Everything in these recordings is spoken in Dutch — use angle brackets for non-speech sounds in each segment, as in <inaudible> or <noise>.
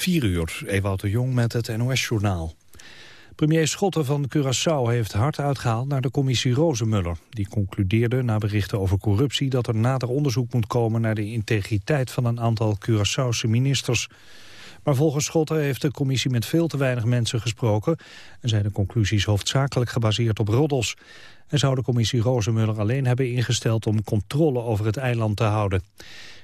4 uur, Ewout de Jong met het NOS-journaal. Premier Schotten van Curaçao heeft hard uitgehaald naar de commissie Rozenmuller. Die concludeerde na berichten over corruptie dat er nader onderzoek moet komen naar de integriteit van een aantal Curaçaose ministers. Maar volgens Schotten heeft de commissie met veel te weinig mensen gesproken en zijn de conclusies hoofdzakelijk gebaseerd op roddels. En zou de commissie Rozenmuller alleen hebben ingesteld om controle over het eiland te houden.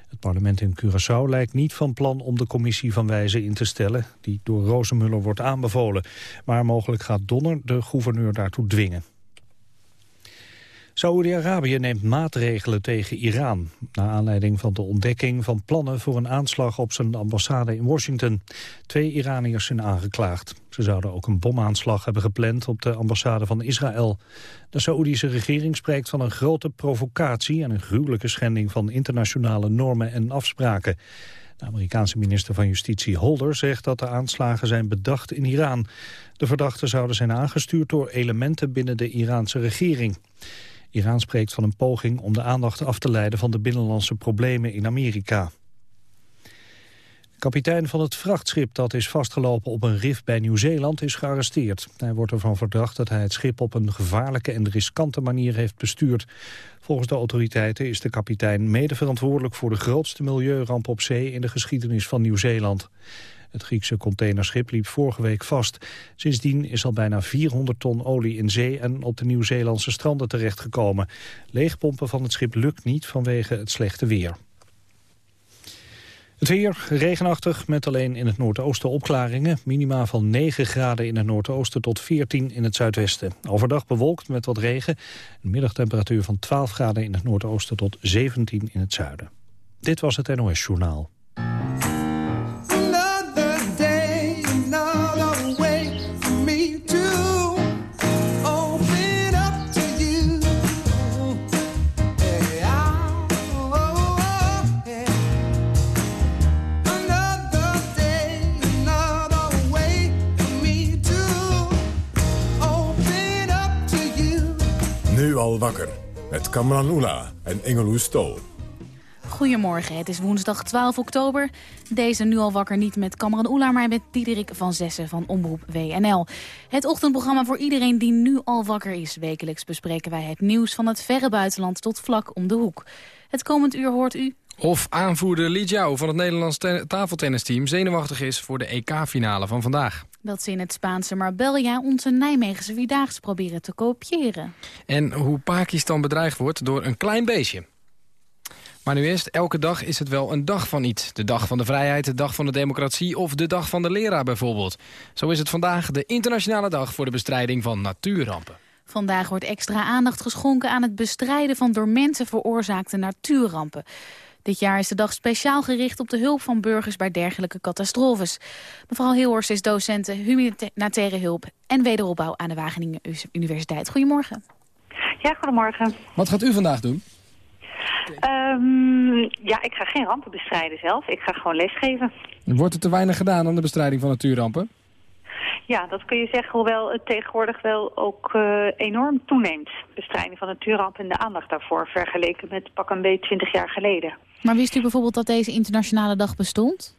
Het parlement in Curaçao lijkt niet van plan om de commissie van wijze in te stellen... die door Rozenmuller wordt aanbevolen. Maar mogelijk gaat Donner de gouverneur daartoe dwingen. Saoedi-Arabië neemt maatregelen tegen Iran... na aanleiding van de ontdekking van plannen voor een aanslag op zijn ambassade in Washington. Twee Iraniërs zijn aangeklaagd. Ze zouden ook een bomaanslag hebben gepland op de ambassade van Israël. De Saoedische regering spreekt van een grote provocatie... en een gruwelijke schending van internationale normen en afspraken. De Amerikaanse minister van Justitie Holder zegt dat de aanslagen zijn bedacht in Iran. De verdachten zouden zijn aangestuurd door elementen binnen de Iraanse regering. Iran spreekt van een poging om de aandacht af te leiden van de binnenlandse problemen in Amerika. Kapitein van het vrachtschip dat is vastgelopen op een rif bij Nieuw-Zeeland is gearresteerd. Hij wordt ervan verdacht dat hij het schip op een gevaarlijke en riskante manier heeft bestuurd. Volgens de autoriteiten is de kapitein mede verantwoordelijk voor de grootste milieuramp op zee in de geschiedenis van Nieuw-Zeeland. Het Griekse containerschip liep vorige week vast. Sindsdien is al bijna 400 ton olie in zee en op de Nieuw-Zeelandse stranden terechtgekomen. Leegpompen van het schip lukt niet vanwege het slechte weer. Het weer regenachtig met alleen in het noordoosten opklaringen. Minima van 9 graden in het noordoosten tot 14 in het zuidwesten. Overdag bewolkt met wat regen. Een middagtemperatuur van 12 graden in het noordoosten tot 17 in het zuiden. Dit was het NOS Journaal. Al wakker. Met Kamran Oela en Engelou Stol. Goedemorgen, het is woensdag 12 oktober. Deze nu al wakker niet met Kamran Oela, maar met Diederik van Zessen van Omroep WNL. Het ochtendprogramma voor iedereen die nu al wakker is. Wekelijks bespreken wij het nieuws van het verre buitenland tot vlak om de hoek. Het komend uur hoort u of aanvoerder Li Jiao van het Nederlands tafeltennisteam zenuwachtig is voor de EK-finale van vandaag. Dat ze in het Spaanse Marbella onze Nijmegense Vierdaagse proberen te kopiëren. En hoe Pakistan bedreigd wordt door een klein beestje. Maar nu eerst, elke dag is het wel een dag van iets. De dag van de vrijheid, de dag van de democratie of de dag van de leraar bijvoorbeeld. Zo is het vandaag de internationale dag voor de bestrijding van natuurrampen. Vandaag wordt extra aandacht geschonken aan het bestrijden van door mensen veroorzaakte natuurrampen. Dit jaar is de dag speciaal gericht op de hulp van burgers bij dergelijke catastrofes. Mevrouw Hilhorst is docent humanitaire hulp en wederopbouw aan de Wageningen Universiteit. Goedemorgen. Ja, goedemorgen. Wat gaat u vandaag doen? Um, ja, ik ga geen rampen bestrijden zelf. Ik ga gewoon lesgeven. Wordt er te weinig gedaan aan de bestrijding van natuurrampen? Ja, dat kun je zeggen, hoewel het tegenwoordig wel ook uh, enorm toeneemt. Bestrijding van natuurrampen en de aandacht daarvoor, vergeleken met pak een beetje 20 jaar geleden. Maar wist u bijvoorbeeld dat deze internationale dag bestond?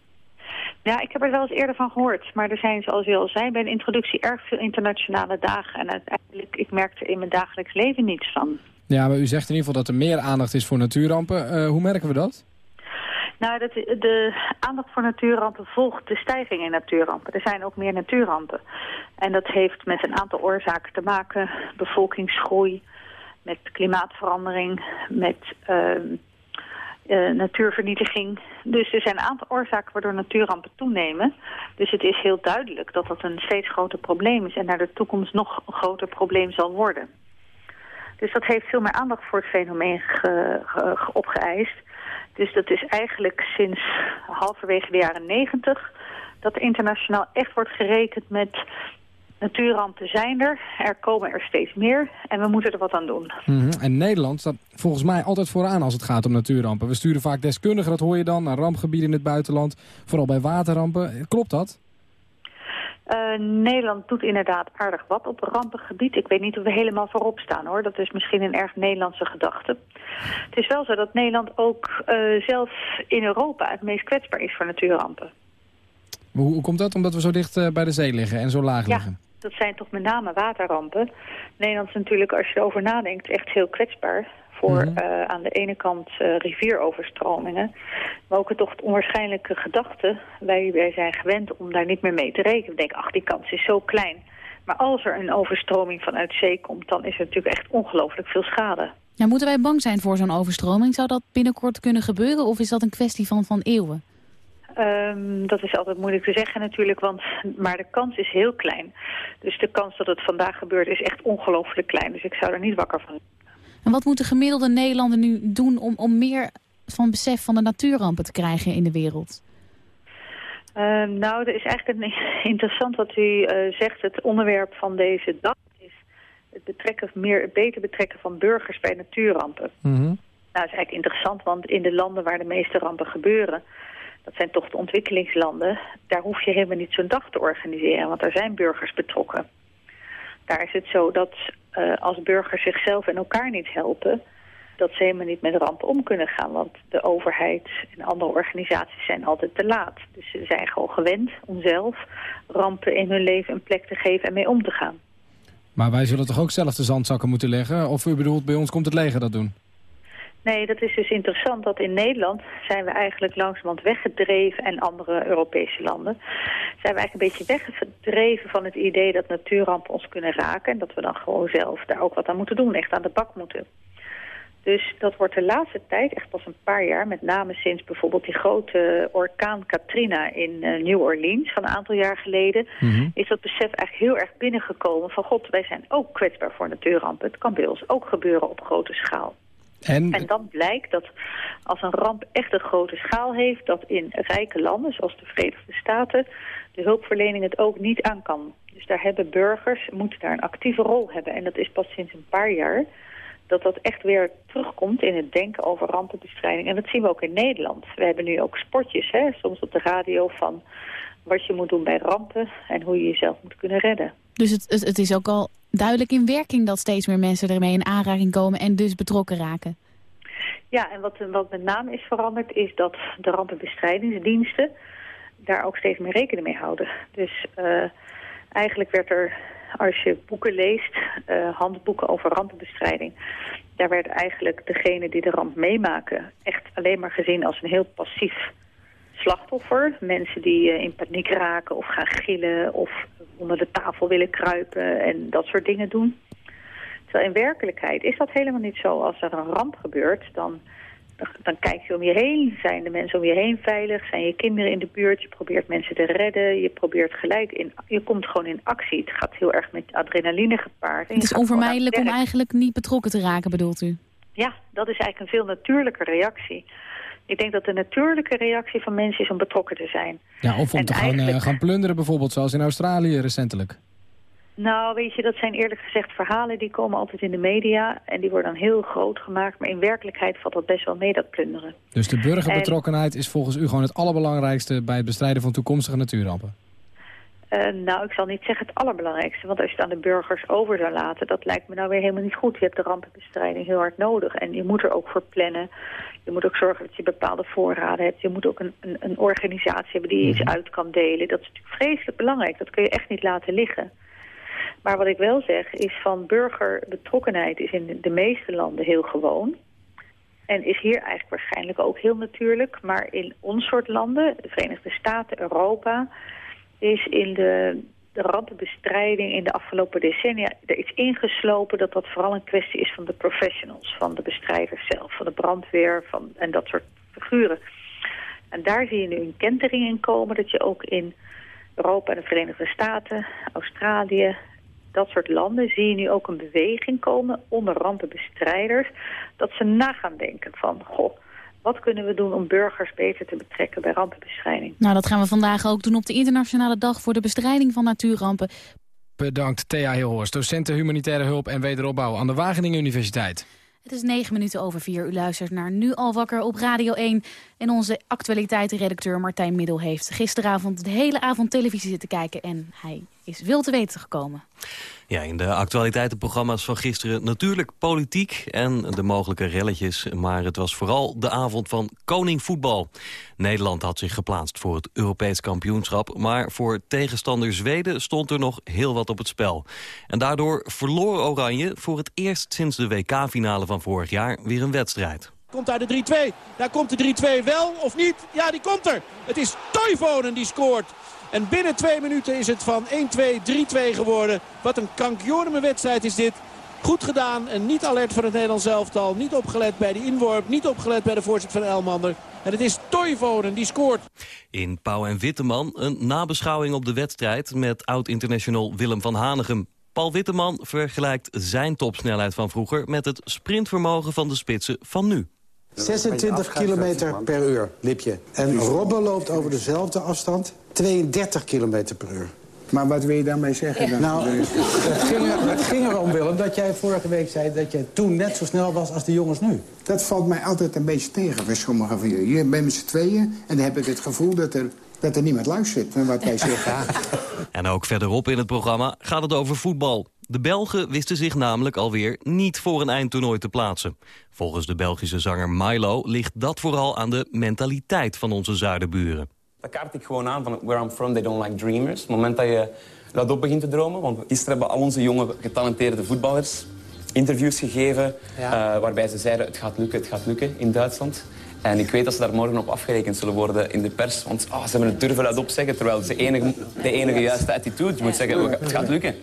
Ja, ik heb er wel eens eerder van gehoord. Maar er zijn, zoals u al zei, bij de introductie erg veel internationale dagen. En uiteindelijk, ik merkte in mijn dagelijks leven niets van. Ja, maar u zegt in ieder geval dat er meer aandacht is voor natuurrampen. Uh, hoe merken we dat? Nou, de aandacht voor natuurrampen volgt de stijging in natuurrampen. Er zijn ook meer natuurrampen. En dat heeft met een aantal oorzaken te maken. Bevolkingsgroei, met klimaatverandering, met uh, uh, natuurvernietiging. Dus er zijn een aantal oorzaken waardoor natuurrampen toenemen. Dus het is heel duidelijk dat dat een steeds groter probleem is... en naar de toekomst nog een groter probleem zal worden. Dus dat heeft veel meer aandacht voor het fenomeen ge, opgeëist. Dus dat is eigenlijk sinds halverwege de jaren negentig... dat er internationaal echt wordt gerekend met natuurrampen zijn er. Er komen er steeds meer en we moeten er wat aan doen. Mhm. En Nederland staat volgens mij altijd vooraan als het gaat om natuurrampen. We sturen vaak deskundigen, dat hoor je dan, naar rampgebieden in het buitenland. Vooral bij waterrampen. Klopt dat? Uh, Nederland doet inderdaad aardig wat op rampengebied. Ik weet niet of we helemaal voorop staan hoor. Dat is misschien een erg Nederlandse gedachte. Het is wel zo dat Nederland ook uh, zelf in Europa het meest kwetsbaar is voor natuurrampen. Hoe, hoe komt dat? Omdat we zo dicht bij de zee liggen en zo laag ja. liggen? dat zijn toch met name waterrampen. Nederland is natuurlijk, als je erover nadenkt, echt heel kwetsbaar voor Mhm. eh, aan de ene kant eh, rivieroverstromingen, maar ook het toch het onwaarschijnlijke gedachte. Wij, wij zijn gewend om daar niet meer mee te rekenen. We denken, ach, die kans is zo klein. Maar als er een overstroming vanuit zee komt, dan is er natuurlijk echt ongelooflijk veel schade. Nou, moeten wij bang zijn voor zo'n overstroming? Zou dat binnenkort kunnen gebeuren of is dat een kwestie van, van eeuwen? Ehm, dat is altijd moeilijk te zeggen natuurlijk, want, maar de kans is heel klein. Dus de kans dat het vandaag gebeurt is echt ongelooflijk klein. Dus ik zou er niet wakker van En wat moet de gemiddelde Nederlander nu doen om, om meer van besef van de natuurrampen te krijgen in de wereld? Ehm, nou, er is eigenlijk een, <laughs> interessant wat u eh, zegt. Het onderwerp van deze dag is het, betrekken, meer, het beter betrekken van burgers bij natuurrampen. Mhm. Nou, dat is eigenlijk interessant, want in de landen waar de meeste rampen gebeuren... dat zijn toch de ontwikkelingslanden... daar hoef je helemaal niet zo'n dag te organiseren, want daar zijn burgers betrokken. Daar is het zo dat uh, als burgers zichzelf en elkaar niet helpen... dat ze helemaal niet met rampen om kunnen gaan. Want de overheid en andere organisaties zijn altijd te laat. Dus ze zijn gewoon gewend om zelf rampen in hun leven een plek te geven en mee om te gaan. Maar wij zullen toch ook zelf de zandzakken moeten leggen? Of u bedoelt, bij ons komt het leger dat doen? Nee, dat is dus interessant dat in Nederland zijn we eigenlijk langzamerhand weggedreven en andere Europese landen zijn we eigenlijk een beetje weggedreven van het idee dat natuurrampen ons kunnen raken en dat we dan gewoon zelf daar ook wat aan moeten doen, echt aan de bak moeten. Dus dat wordt de laatste tijd, echt pas een paar jaar, met name sinds bijvoorbeeld die grote orkaan Katrina in uh, New Orleans van een aantal jaar geleden, mm -hmm. is dat besef eigenlijk heel erg binnengekomen van god, wij zijn ook kwetsbaar voor natuurrampen. Het kan bij ons ook gebeuren op grote schaal. En... en dan blijkt dat als een ramp echt een grote schaal heeft... dat in rijke landen, zoals de Verenigde Staten... de hulpverlening het ook niet aan kan. Dus daar hebben burgers, moeten daar een actieve rol hebben. En dat is pas sinds een paar jaar dat dat echt weer terugkomt in het denken over rampenbestrijding. En dat zien we ook in Nederland. We hebben nu ook spotjes, hè, soms op de radio van wat je moet doen bij rampen... en hoe je jezelf moet kunnen redden. Dus het, het, het is ook al duidelijk in werking dat steeds meer mensen ermee in aanraking komen en dus betrokken raken. Ja, en wat, wat met name is veranderd is dat de rampenbestrijdingsdiensten daar ook steeds meer rekening mee houden. Dus uh, eigenlijk werd er, als je boeken leest, uh, handboeken over rampenbestrijding, daar werd eigenlijk degene die de ramp meemaken echt alleen maar gezien als een heel passief slachtoffer. Mensen die uh, in paniek raken of gaan gillen of onder de tafel willen kruipen en dat soort dingen doen. Terwijl in werkelijkheid is dat helemaal niet zo. Als er een ramp gebeurt, dan, dan, dan, kijk je om je heen. Zijn de mensen om je heen veilig? Zijn je kinderen in de buurt? Je probeert mensen te redden. Je probeert gelijk in... Je komt gewoon in actie. Het gaat heel erg met adrenaline gepaard. Het is onvermijdelijk om eigenlijk niet betrokken te raken, bedoelt u? Ja, dat is eigenlijk een veel natuurlijke reactie. Ik denk dat de natuurlijke reactie van mensen is om betrokken te zijn. Ja, of om en te eigenlijk... uh, gaan plunderen bijvoorbeeld, zoals in Australië recentelijk. Nou, weet je, dat zijn eerlijk gezegd verhalen die komen altijd in de media... en die worden dan heel groot gemaakt. Maar in werkelijkheid valt dat best wel mee, dat plunderen. Dus de burgerbetrokkenheid en... is volgens u gewoon het allerbelangrijkste... bij het bestrijden van toekomstige natuurrampen? Uh, nou, ik zal niet zeggen het allerbelangrijkste. Want als je het aan de burgers over zou laten... dat lijkt me nou weer helemaal niet goed. Je hebt de rampenbestrijding heel hard nodig. En je moet er ook voor plannen. Je moet ook zorgen dat je bepaalde voorraden hebt. Je moet ook een, een, een organisatie hebben die iets uit kan delen. Dat is natuurlijk vreselijk belangrijk. Dat kun je echt niet laten liggen. Maar wat ik wel zeg is van burgerbetrokkenheid is in de meeste landen heel gewoon. En is hier eigenlijk waarschijnlijk ook heel natuurlijk. Maar in ons soort landen, de Verenigde Staten, Europa... is in de, de rampenbestrijding in de afgelopen decennia er iets ingeslopen... dat dat vooral een kwestie is van de professionals, van de bestrijders zelf... van de brandweer van, en dat soort figuren. En daar zie je nu een kentering in komen... dat je ook in Europa en de Verenigde Staten, Australië dat soort landen zie je nu ook een beweging komen onder rampenbestrijders. Dat ze na gaan denken van, goh, wat kunnen we doen om burgers beter te betrekken bij rampenbestrijding? Nou, dat gaan we vandaag ook doen op de Internationale Dag voor de Bestrijding van Natuurrampen. Bedankt Thea Hilhorst, docenten humanitaire hulp en wederopbouw aan de Wageningen Universiteit. Het is negen minuten over vier. U luistert naar Nu al wakker op Radio 1. En onze actualiteitenredacteur Martijn Middel heeft gisteravond de hele avond televisie zitten kijken. En hij is veel te weten gekomen. Ja, in de actualiteitenprogramma's van gisteren natuurlijk politiek en de mogelijke relletjes. Maar het was vooral de avond van koning voetbal. Nederland had zich geplaatst voor het Europees kampioenschap. Maar voor tegenstander Zweden stond er nog heel wat op het spel. En daardoor verloor Oranje voor het eerst sinds de WK-finale van vorig jaar weer een wedstrijd. Komt daar de 3-2. Daar komt de 3-2 wel of niet? Ja, die komt er. Het is Toivonen die scoort. En binnen twee minuten is het van 1-2, 3-2 geworden. Wat een kankjorme wedstrijd is dit. Goed gedaan en niet alert voor het Nederlands elftal. Niet opgelet bij de inworp, niet opgelet bij de voorzet van Elmander. En het is Toivonen die scoort. In Pauw en Witteman een nabeschouwing op de wedstrijd... met oud-international Willem van Hanegem. Paul Witteman vergelijkt zijn topsnelheid van vroeger... met het sprintvermogen van de spitsen van nu. 26 kilometer per uur liep je. En Robben loopt over dezelfde afstand 32 kilometer per uur. Maar wat wil je daarmee zeggen dan? Nou, het ging, er, het ging erom, Willem, dat jij vorige week zei... dat je toen net zo snel was als de jongens nu. Dat valt mij altijd een beetje tegen voor sommigen van jullie. Je bent met z'n tweeën en dan heb ik het gevoel dat er, dat er niemand luistert naar wat wij zeggen. <laughs> En ook verderop in het programma gaat het over voetbal. De Belgen wisten zich namelijk alweer niet voor een eindtoernooi te plaatsen. Volgens de Belgische zanger Milo ligt dat vooral aan de mentaliteit van onze zuidenburen. Dat kaart ik gewoon aan van where I'm from, they don't like dreamers. Op het moment dat je dat op begint te dromen. Want gisteren hebben al onze jonge getalenteerde voetballers interviews gegeven... Eh, waarbij ze zeiden het gaat lukken, het gaat lukken in Duitsland. En ik weet dat ze daar morgen op afgerekend zullen worden in de pers. Want oh, ze hebben het durven luid opzeggen, terwijl ze enige, de enige juiste attitude. Je moet zeggen, het gaat lukken.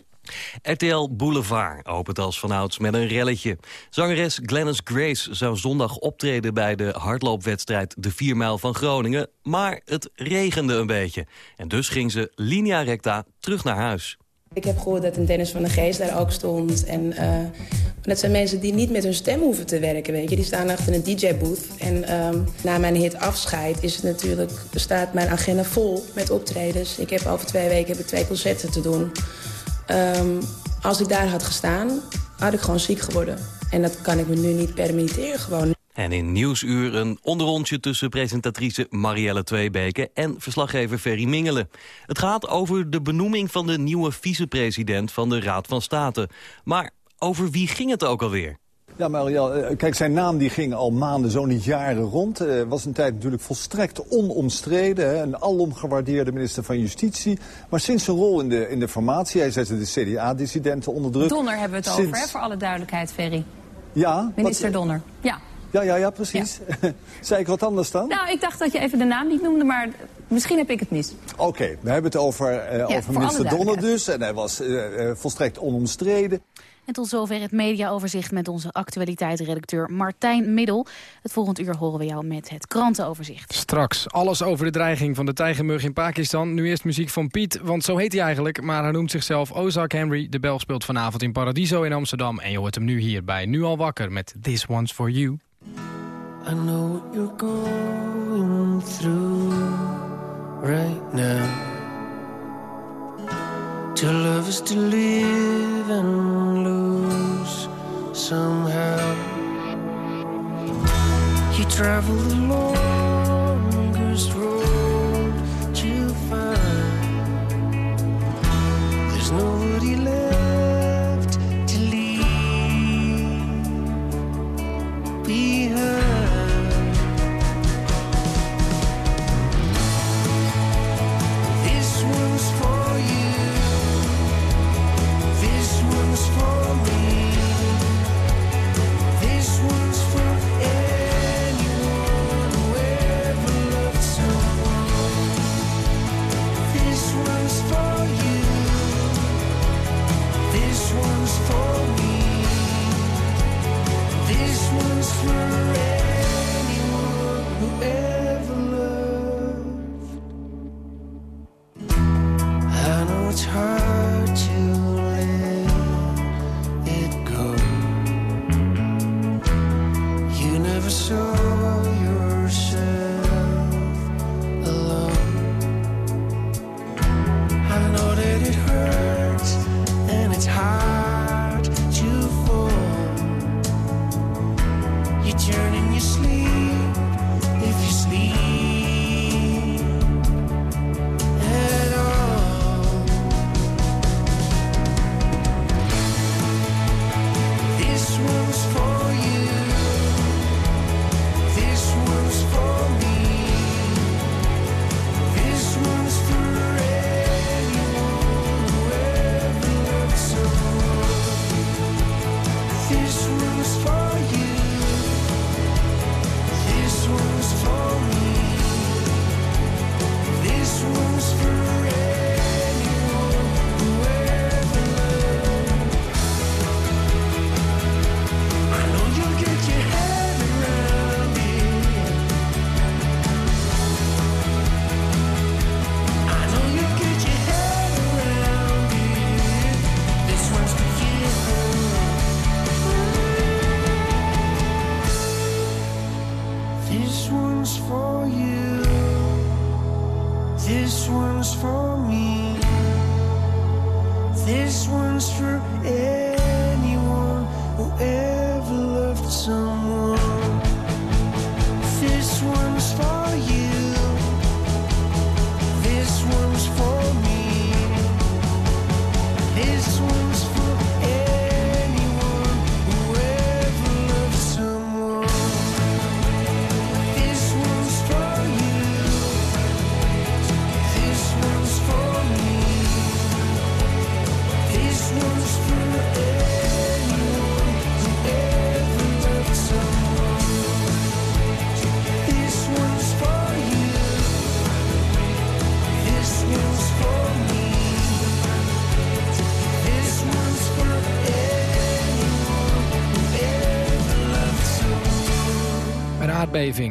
RTL Boulevard opent als vanouds met een relletje. Zangeres Glennis Grace zou zondag optreden bij de hardloopwedstrijd de 4 mijl van Groningen. Maar het regende een beetje. En dus ging ze linea recta terug naar huis. Ik heb gehoord dat een Dennis van de Geest daar ook stond. En uh, dat zijn mensen die niet met hun stem hoeven te werken, weet je. Die staan achter een DJ-booth. En um, na mijn hit Afscheid is het natuurlijk, staat mijn agenda vol met optredens. Ik heb over twee weken heb ik twee concerten te doen. Um, als ik daar had gestaan, had ik gewoon ziek geworden. En dat kan ik me nu niet permitteren gewoon. En in Nieuwsuur een onderrondje tussen presentatrice Marielle Tweebeke en verslaggever Ferry Mingelen. Het gaat over de benoeming van de nieuwe vicepresident van de Raad van State. Maar over wie ging het ook alweer? Ja, Marielle, eh, kijk, zijn naam die ging al maanden, zo niet jaren rond. Uh, was een tijd natuurlijk volstrekt onomstreden. Hè, een alom gewaardeerde minister van Justitie. Maar sinds zijn rol in de, in de formatie, hij zette de CDA-dissidenten onder druk. Donner hebben we het over, hè, voor alle duidelijkheid, Ferry. Ja. Minister Donner, ja. Ja, ja, ja, precies. Ja. <laughs> Zei ik wat anders dan? Nou, ik dacht dat je even de naam niet noemde, maar misschien heb ik het mis. Oké, we hebben het over, uh, ja, over minister Donner dus. En hij was uh, volstrekt onomstreden. En tot zover het mediaoverzicht met onze actualiteitsredacteur Martijn Middel. Het volgende uur horen we jou met het krantenoverzicht. Straks alles over de dreiging van de tijgermug in Pakistan. Nu eerst muziek van Piet, want zo heet hij eigenlijk. Maar hij noemt zichzelf Ozark Henry. De Belg speelt vanavond in Paradiso in Amsterdam. En je hoort hem nu hier bij Nu Al Wakker met This One's For You. I know what you're going through right now. To love is to live and lose somehow. You travel the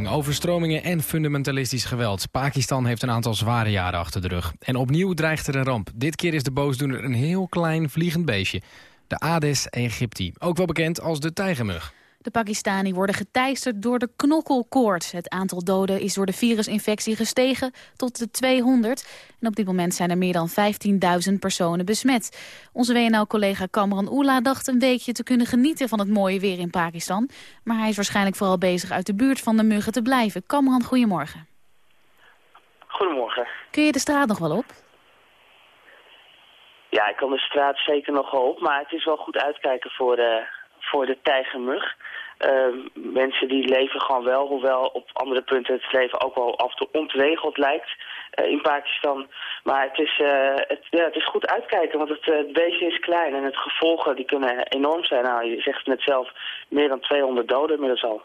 overstromingen en fundamentalistisch geweld. Pakistan heeft een aantal zware jaren achter de rug. En opnieuw dreigt er een ramp. Dit keer is de boosdoener een heel klein vliegend beestje. De Aedes aegypti, ook wel bekend als de tijgermug. De Pakistani worden geteisterd door de knokkelkoorts. Het aantal doden is door de virusinfectie gestegen tot de 200. En op dit moment zijn er meer dan 15.000 personen besmet. Onze WNL-collega Kamran Oela dacht een weekje te kunnen genieten van het mooie weer in Pakistan. Maar hij is waarschijnlijk vooral bezig uit de buurt van de muggen te blijven. Kamran, goedemorgen. Goedemorgen. Kun je de straat nog wel op? Ja, ik kan de straat zeker nog wel op, maar het is wel goed uitkijken voor, de voor de tijgermug. Uh, mensen die leven gewoon wel, hoewel op andere punten het leven ook wel af en toe ontregeld lijkt uh, in Pakistan. Maar het is, uh, het, ja, het is goed uitkijken, want het, het beestje is klein en het gevolgen die kunnen enorm zijn. Nou, je zegt net zelf, meer dan 200 doden inmiddels al.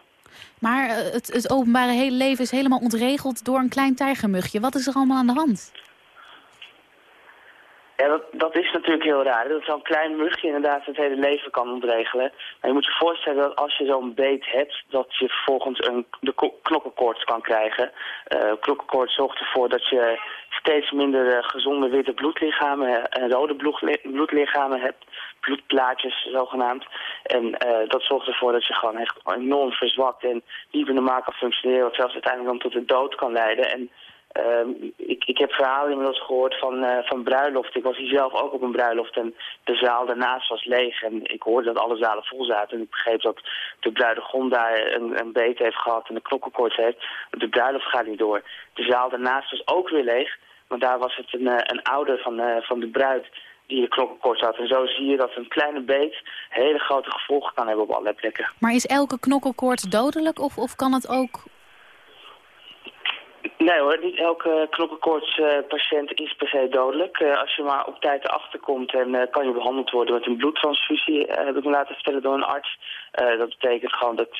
Maar het, het openbare hele leven is helemaal ontregeld door een klein tijgermugje. Wat is er allemaal aan de hand? Ja, dat, dat is natuurlijk heel raar. Dat zo'n klein mugje inderdaad het hele leven kan ontregelen. Maar je moet je voorstellen dat als je zo'n beet hebt, dat je vervolgens een, de knokkenkoorts kan krijgen. Uh, knokkenkoorts zorgt ervoor dat je steeds minder uh, gezonde witte bloedlichamen en rode bloed, bloedlichamen hebt. Bloedplaatjes zogenaamd. En dat zorgt ervoor dat je gewoon echt enorm verzwakt en niet meer normaal kan functioneren. Wat zelfs uiteindelijk dan tot de dood kan leiden. En Uh, ik, ik heb verhalen inmiddels gehoord van, uh, van bruiloft. Ik was hier zelf ook op een bruiloft en de zaal daarnaast was leeg. En ik hoorde dat alle zalen vol zaten. En ik begreep dat de bruidegom daar een, een beet heeft gehad en een knokkenkoorts heeft. De bruiloft gaat niet door. De zaal daarnaast was ook weer leeg. Maar daar was het een, uh, een ouder van, van de bruid die de knokkenkoorts had. En zo zie je dat een kleine beet hele grote gevolgen kan hebben op allerlei plekken. Maar is elke knokkelkoorts dodelijk of, of kan het ook Nee hoor, niet elke knokkenkoortspatiënt is per se dodelijk. Uh, als je maar op tijd erachter komt en uh, kan je behandeld worden met een bloedtransfusie, uh, heb ik me laten vertellen door een arts. dat betekent gewoon dat,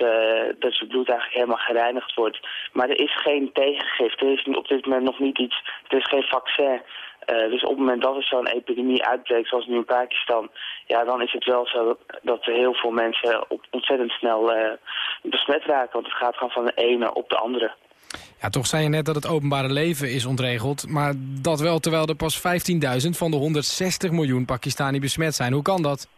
dat je bloed eigenlijk helemaal gereinigd wordt. Maar er is geen tegengif, er is op dit moment nog niet iets, er is geen vaccin. dus op het moment dat er zo'n epidemie uitbreekt, zoals nu in Pakistan, ja, dan is het wel zo dat, dat er heel veel mensen op, ontzettend snel besmet raken. Want het gaat gewoon van de ene op de andere. Ja, toch zei je net dat het openbare leven is ontregeld. Maar dat wel terwijl er pas 15.000 van de 160 miljoen Pakistani besmet zijn. Hoe kan dat?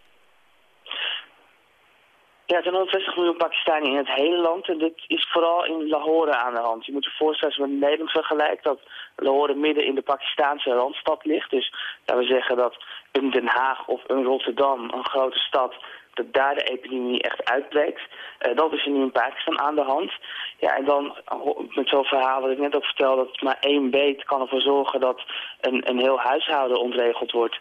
Ja, er zijn 160 miljoen Pakistani in het hele land. En dit is vooral in Lahore aan de hand. Je moet je voorstellen, als we met Nederland vergelijken... dat Lahore midden in de Pakistaanse randstad ligt. Dus dat we zeggen dat een Den Haag of een Rotterdam, een grote stad dat daar de epidemie echt uitbreekt. Uh, dat is er nu in Pakistan aan de hand. Ja, en dan met zo'n verhaal wat ik net ook vertelde, dat maar één beet kan ervoor zorgen dat een, een heel huishouden ontregeld wordt.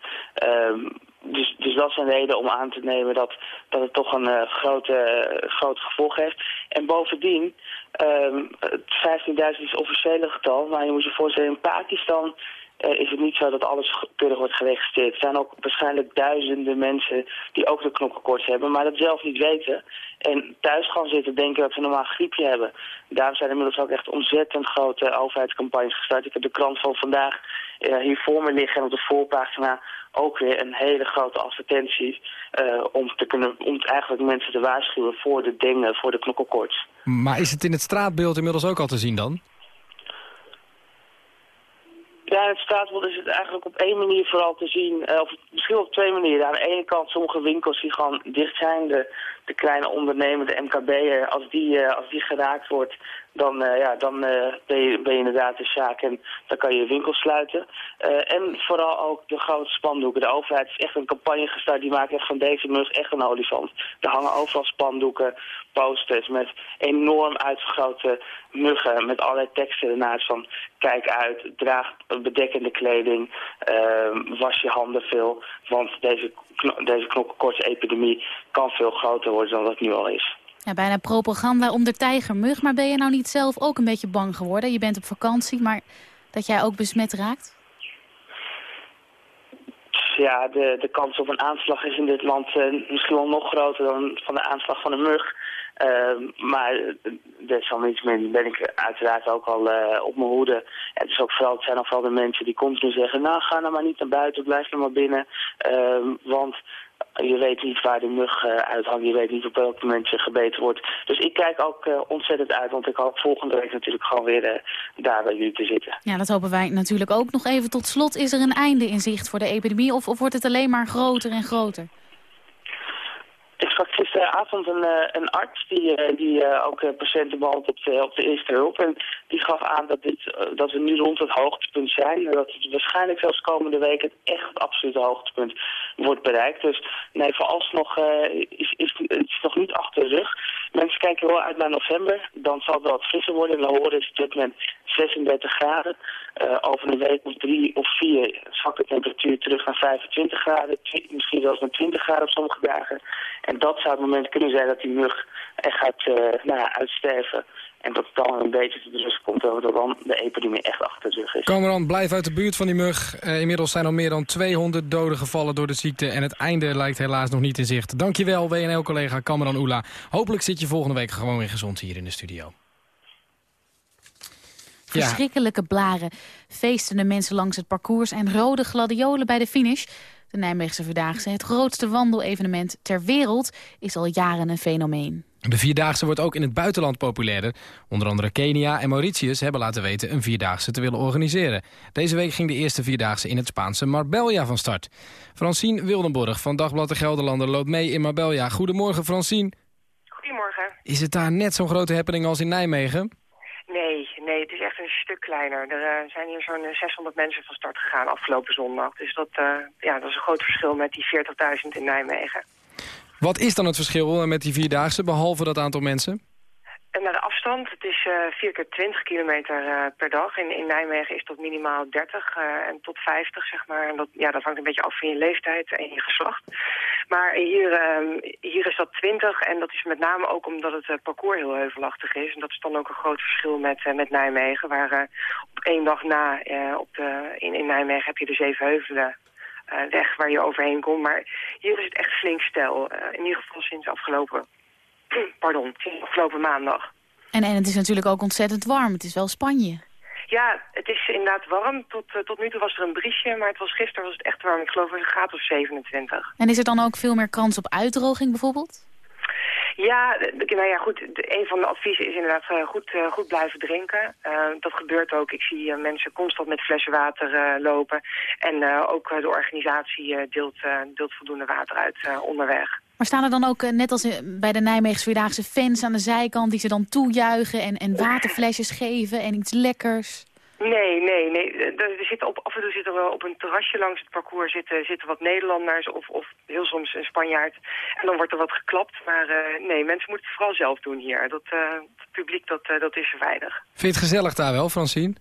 Uh, dus, dus dat is een reden om aan te nemen dat, dat het toch een uh, grote, uh, groot gevolg heeft. En bovendien, um, 15.000 is het officiële getal, maar je moet je voorstellen, in Pakistan uh, is het niet zo dat alles keurig wordt geregistreerd. Er zijn ook waarschijnlijk duizenden mensen die ook de knokkenkoorts hebben, maar dat zelf niet weten. En thuis gaan zitten denken dat ze normaal griepje hebben. Daarom zijn inmiddels ook echt ontzettend grote overheidscampagnes gestart. Ik heb de krant van vandaag uh, hier voor me liggen en op de voorpagina ook weer een hele grote advertentie uh, om, te kunnen, om eigenlijk mensen te waarschuwen voor de dingen, voor de knokkenkoorts. Maar is het in het straatbeeld inmiddels ook al te zien dan? Ja, in het straatbeeld is het eigenlijk op één manier vooral te zien, uh, of misschien op twee manieren. Aan de ene kant sommige winkels die gewoon dicht zijn, de, de kleine ondernemer, de MKB'er, als die, eh, als die geraakt wordt, dan, eh, ja, dan eh, ben, je, inderdaad de zaak en dan kan je je winkel sluiten. Eh, en vooral ook de grote spandoeken. De overheid is echt een campagne gestart, die maakt echt van deze mug echt een olifant. Er hangen overal spandoeken, posters met enorm uitvergrote muggen, met allerlei teksten ernaast van kijk uit, draag bedekkende kleding, eh, was je handen veel, want deze, deze knokkelkortsepidemie kan veel groter worden dan dat nu al is. Ja, bijna propaganda om de tijgermug. Maar ben je nou niet zelf ook een beetje bang geworden? Je bent op vakantie, maar dat jij ook besmet raakt? Ja, de, de kans op een aanslag is in dit land eh, misschien wel nog groter dan van de aanslag van een mug. Uh, maar desalniettemin ben ik uiteraard ook al uh, op mijn hoede. Ja, het, is ook vooral, het zijn ook vooral de mensen die continu zeggen... nou, ga nou maar niet naar buiten, blijf nou maar binnen. Ehm, want je weet niet waar de mug uh, uithangt, je weet niet op welk moment je gebeten wordt. Dus ik kijk ook uh, ontzettend uit, want ik hoop volgende week natuurlijk gewoon weer uh, daar bij jullie te zitten. Ja, dat hopen wij natuurlijk ook. Nog even tot slot, is er een einde in zicht voor de epidemie of, of wordt het alleen maar groter en groter? Ik sprak gisteravond een, een arts die, die ook patiënten behandelt op de, eerste hulp. En die gaf aan dat, dit, dat we nu rond het hoogtepunt zijn. En dat het waarschijnlijk zelfs komende week het echt het absolute hoogtepunt wordt bereikt. Dus nee, vooralsnog is, is, het nog niet achter de rug. Mensen kijken wel uit naar november. Dan zal het wat frisser worden. In Lahore is het op dit moment 36 graden. Over een week of drie of vier zakt de temperatuur terug naar 25 graden. Misschien zelfs naar 20 graden op sommige dagen. En dat zou het moment kunnen zijn dat die mug echt gaat uh, nou ja, uitsterven. En dat het dan een beetje te rust komt, dat dan de epidemie echt achter de rug is. Kameran, blijf uit de buurt van die mug. Uh, inmiddels zijn al meer dan 200 doden gevallen door de ziekte... en het einde lijkt helaas nog niet in zicht. Dankjewel, WNL-collega Kameran Oela. Hopelijk zit je volgende week gewoon weer gezond hier in de studio. Verschrikkelijke blaren feesten de mensen langs het parcours... en rode gladiolen bij de finish... De Nijmeegse Vierdaagse, het grootste wandelevenement ter wereld, is al jaren een fenomeen. De Vierdaagse wordt ook in het buitenland populairder. Onder andere Kenia en Mauritius hebben laten weten een Vierdaagse te willen organiseren. Deze week ging de eerste Vierdaagse in het Spaanse Marbella van start. Francine Wildenborg van Dagblad de Gelderlander loopt mee in Marbella. Goedemorgen Francine. Goedemorgen. Is het daar net zo'n grote happening als in Nijmegen? Nee, nee, het is echt stuk kleiner. Er uh, zijn hier zo'n 600 mensen van start gegaan afgelopen zondag. Dus dat, uh, ja, dat is een groot verschil met die 40.000 in Nijmegen. Wat is dan het verschil met die Vierdaagse, behalve dat aantal mensen? En naar de afstand, het is uh, 4 keer 20 kilometer uh, per dag. In, in Nijmegen is dat minimaal 30 uh, en tot 50, zeg maar. En dat, ja, dat hangt een beetje af van je leeftijd en je geslacht. Maar hier, uh, hier is dat 20 en dat is met name ook omdat het parcours heel heuvelachtig is. En dat is dan ook een groot verschil met, met Nijmegen. Waar op één dag na op de, in, in Nijmegen heb je de zeven heuvelen weg waar je overheen komt. Maar hier is het echt flink stijl. In ieder geval sinds afgelopen, <clears throat> pardon, sinds afgelopen maandag. En, en het is natuurlijk ook ontzettend warm. Het is wel Spanje. Ja, het is inderdaad warm. Tot, uh, tot nu toe was er een briesje, maar het was, gisteren was het echt warm. Ik geloof een graad of 27. En is er dan ook veel meer kans op uitdroging bijvoorbeeld? Ja, nou ja, goed. een van de adviezen is inderdaad uh, goed, uh, goed blijven drinken. Uh, dat gebeurt ook. Ik zie mensen constant met flessen water lopen. En ook de organisatie deelt, deelt voldoende water uit onderweg. Maar staan er dan ook, net als bij de Nijmeegse Vierdaagse, fans aan de zijkant... die ze dan toejuichen en, en waterflesjes geven en iets lekkers? Nee, nee, nee. Er zitten op, af en toe zitten we op een terrasje langs het parcours zitten, zitten wat Nederlanders of, of heel soms een Spanjaard. En dan wordt er wat geklapt. Maar uh, nee, mensen moeten het vooral zelf doen hier. Dat, uh, het publiek, dat, uh, dat is er veilig. Vind je het gezellig daar wel, Francine?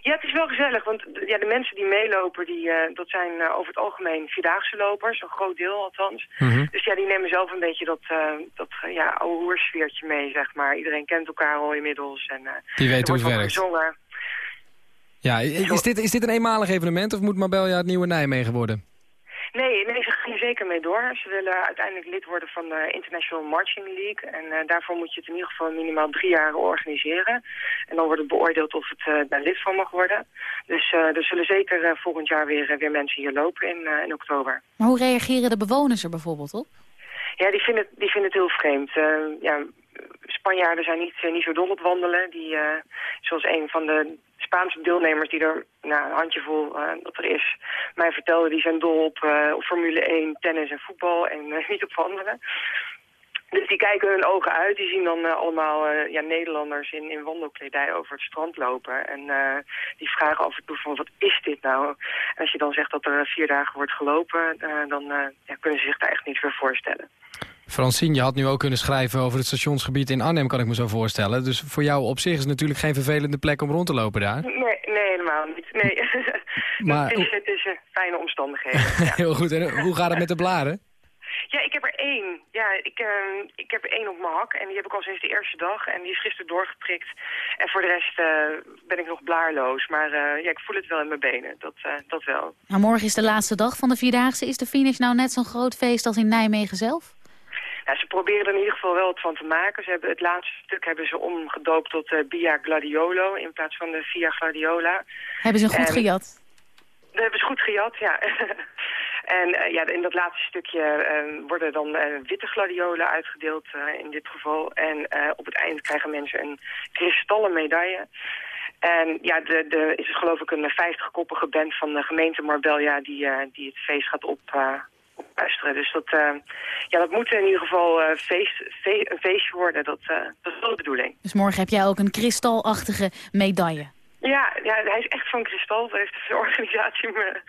Ja, het is wel gezellig, want ja, de mensen die meelopen, die, uh, dat zijn uh, over het algemeen vierdaagse lopers, een groot deel althans. Mm -hmm. Dus ja, die nemen zelf een beetje dat, uh, dat ja, oude hoersfeertje mee, zeg maar. Iedereen kent elkaar al inmiddels. En, die weet hoe het werkt. Gezongen. Ja, is dit, is dit een eenmalig evenement of moet Marbella het nieuwe Nijmegen worden? Nee, nee, ze gaan er zeker mee door. Ze willen uiteindelijk lid worden van de International Marching League. En uh, daarvoor moet je het in ieder geval minimaal drie jaar organiseren. En dan wordt het beoordeeld of het uh, daar lid van mag worden. Dus uh, er zullen zeker volgend jaar weer, weer mensen hier lopen in, in oktober. Maar hoe reageren de bewoners er bijvoorbeeld op? Ja, die vinden, die vinden het heel vreemd. ja, Spanjaarden zijn niet, niet zo dol op wandelen. Die, zoals een van de Spaanse deelnemers die er, nou, een handjevol uh, dat er is, mij vertelden, die zijn dol op, op Formule 1, tennis en voetbal en uh, <laughs> niet op wandelen. Dus die kijken hun ogen uit. Die zien dan eh, allemaal eh, ja, Nederlanders in, in wandelkledij over het strand lopen. En eh, die vragen af en toe van wat is dit nou? En als je dan zegt dat er vier dagen wordt gelopen, eh, dan eh, ja, kunnen ze zich daar echt niet voor voorstellen. Francine, je had nu ook kunnen schrijven over het stationsgebied in Arnhem, kan ik me zo voorstellen. Dus voor jou op zich is het natuurlijk geen vervelende plek om rond te lopen daar. Nee, nee helemaal niet. Nee. <laughs> Maar- het, is, het is een fijne omstandigheden. <laughs> Heel goed. En hoe gaat het met de blaren? Ja, ik heb er één. Ja, ik, eh, ik heb er één op mijn hak en die heb ik al sinds de eerste dag. En die is gisteren doorgeprikt. En voor de rest eh, ben ik nog blaarloos. Maar eh, ja, ik voel het wel in mijn benen. Dat, eh, dat wel. Nou, morgen is de laatste dag van de Vierdaagse. Is de finish nou net zo'n groot feest als in Nijmegen zelf? Ja, ze proberen er in ieder geval wel wat van te maken. Ze hebben het laatste stuk hebben ze omgedoopt tot eh Via Gladiolo in plaats van de Via Gladiola. Hebben ze goed En- gejat? Dat hebben ze goed gejat, ja. <laughs> en eh, ja, in dat laatste stukje eh, worden dan eh, witte gladiolen uitgedeeld eh, in dit geval. En eh, op het eind krijgen mensen een kristallen medaille. En ja, de, de, is geloof ik een 50-koppige band van de gemeente Marbella die, eh, die het feest gaat op, opluisteren. Dus dat, eh, ja, dat moet in ieder geval eh, feest, fe- een feestje worden. Dat, eh, dat is wel de bedoeling. Dus morgen heb jij ook een kristalachtige medaille. Ja, ja, hij is echt van kristal. Dat heeft de <laughs> organisatie me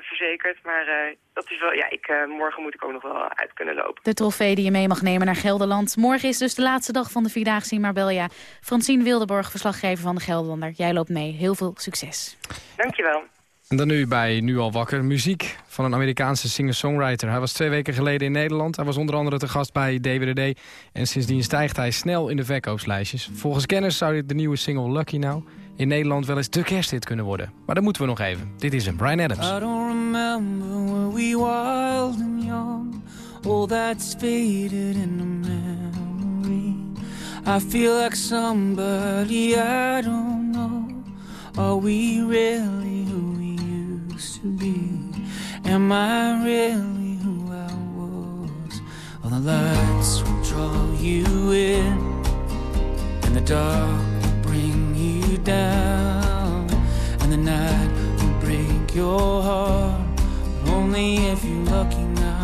verzekerd. Maar dat is wel, ja, ik, morgen moet ik ook nog wel uit kunnen lopen. De trofee die je mee mag nemen naar Gelderland. Morgen is dus de laatste dag van de Vierdaagse in Marbella. Francine Wildeborg, verslaggever van de Gelderlander. Jij loopt mee. Heel veel succes. Dankjewel. En dan nu bij Nu al wakker. Muziek van een Amerikaanse singer-songwriter. Hij was twee weken geleden in Nederland. Hij was onder andere te gast bij DWDD. En sindsdien stijgt hij snel in de verkoopslijstjes. Volgens kenners zou dit de nieuwe single Lucky Now... in Nederland wel eens de kersthit kunnen worden. Maar dat moeten we nog even. Dit is hem, Brian Adams. I don't remember were we wild and young. All that's faded in the memory. I feel like somebody I don't know. Are we really who we used to be? Am I really who I was? All the lights will draw you in, and the dark will bring you down, and the night will break your heart. But only if you're lucky now.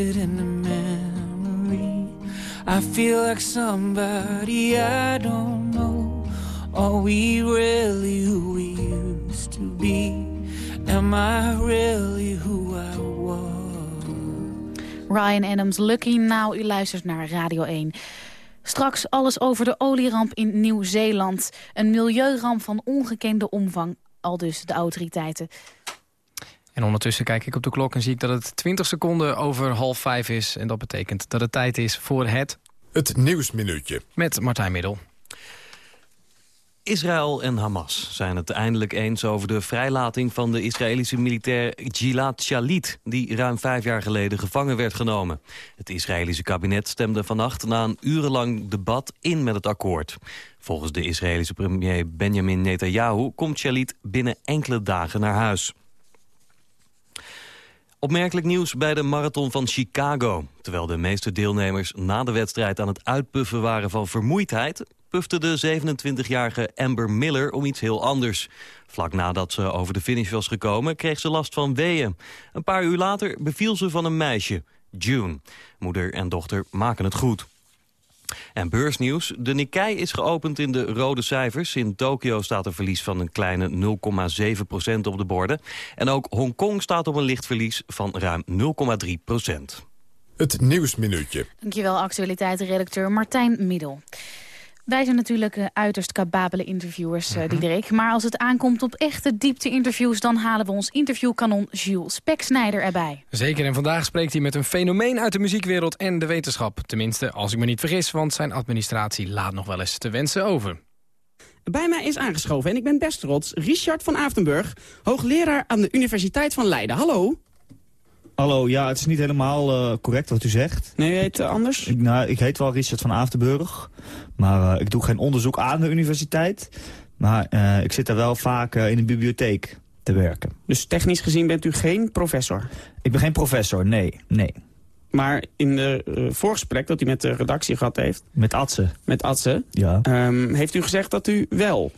in the memory. I feel like somebody I don't know. We really we used to be? Am I really who I was? Ryan Adams, Lucky Now. U luistert naar Radio 1. Straks alles over de olieramp in Nieuw-Zeeland. Een milieuramp van ongekende omvang, al dus de autoriteiten. En ondertussen kijk ik op de klok en zie ik dat het 20 seconden over half vijf is. En dat betekent dat het tijd is voor het... Het Nieuwsminuutje. Met Martijn Middel. Israël en Hamas zijn het eindelijk eens over de vrijlating van de Israëlische militair Gilad Shalit, die ruim vijf jaar geleden gevangen werd genomen. Het Israëlische kabinet stemde vannacht na een urenlang debat in met het akkoord. Volgens de Israëlische premier Benjamin Netanyahu komt Shalit binnen enkele dagen naar huis. Opmerkelijk nieuws bij de marathon van Chicago. Terwijl de meeste deelnemers na de wedstrijd aan het uitpuffen waren van vermoeidheid... pufte de 27-jarige Amber Miller om iets heel anders. Vlak nadat ze over de finish was gekomen, kreeg ze last van weeën. Een paar uur later beviel ze van een meisje, June. Moeder en dochter maken het goed. En beursnieuws. De Nikkei is geopend in de rode cijfers. In Tokio staat een verlies van een kleine 0,7% op de borden. En ook Hongkong staat op een licht verlies van ruim 0,3% Het Nieuwsminuutje. Dankjewel, actualiteitenredacteur Martijn Middel. Wij zijn natuurlijk uh, uiterst capabele interviewers, uh, Diederik. Maar als het aankomt op echte diepte-interviews... dan halen we ons interviewkanon Jules Speksnijder erbij. Zeker, en vandaag spreekt hij met een fenomeen uit de muziekwereld en de wetenschap. Tenminste, als ik me niet vergis, want zijn administratie laat nog wel eens te wensen over. Bij mij is aangeschoven, en ik ben best trots, Richard van Aafdenburg... hoogleraar aan de Universiteit van Leiden. Hallo. Hallo, ja, het is niet helemaal uh, correct wat u zegt. Nee, u heet uh, anders? Ik, nou, ik heet wel Richard van Aafdenburg. Maar uh, ik doe geen onderzoek aan de universiteit. Maar ik zit daar wel vaak in de bibliotheek te werken. Dus technisch gezien bent u geen professor? Ik ben geen professor, nee, nee. Maar in de voorgesprek dat u met de redactie gehad heeft... Met Atze. Met Atze. Ja. Um, heeft u gezegd dat u wel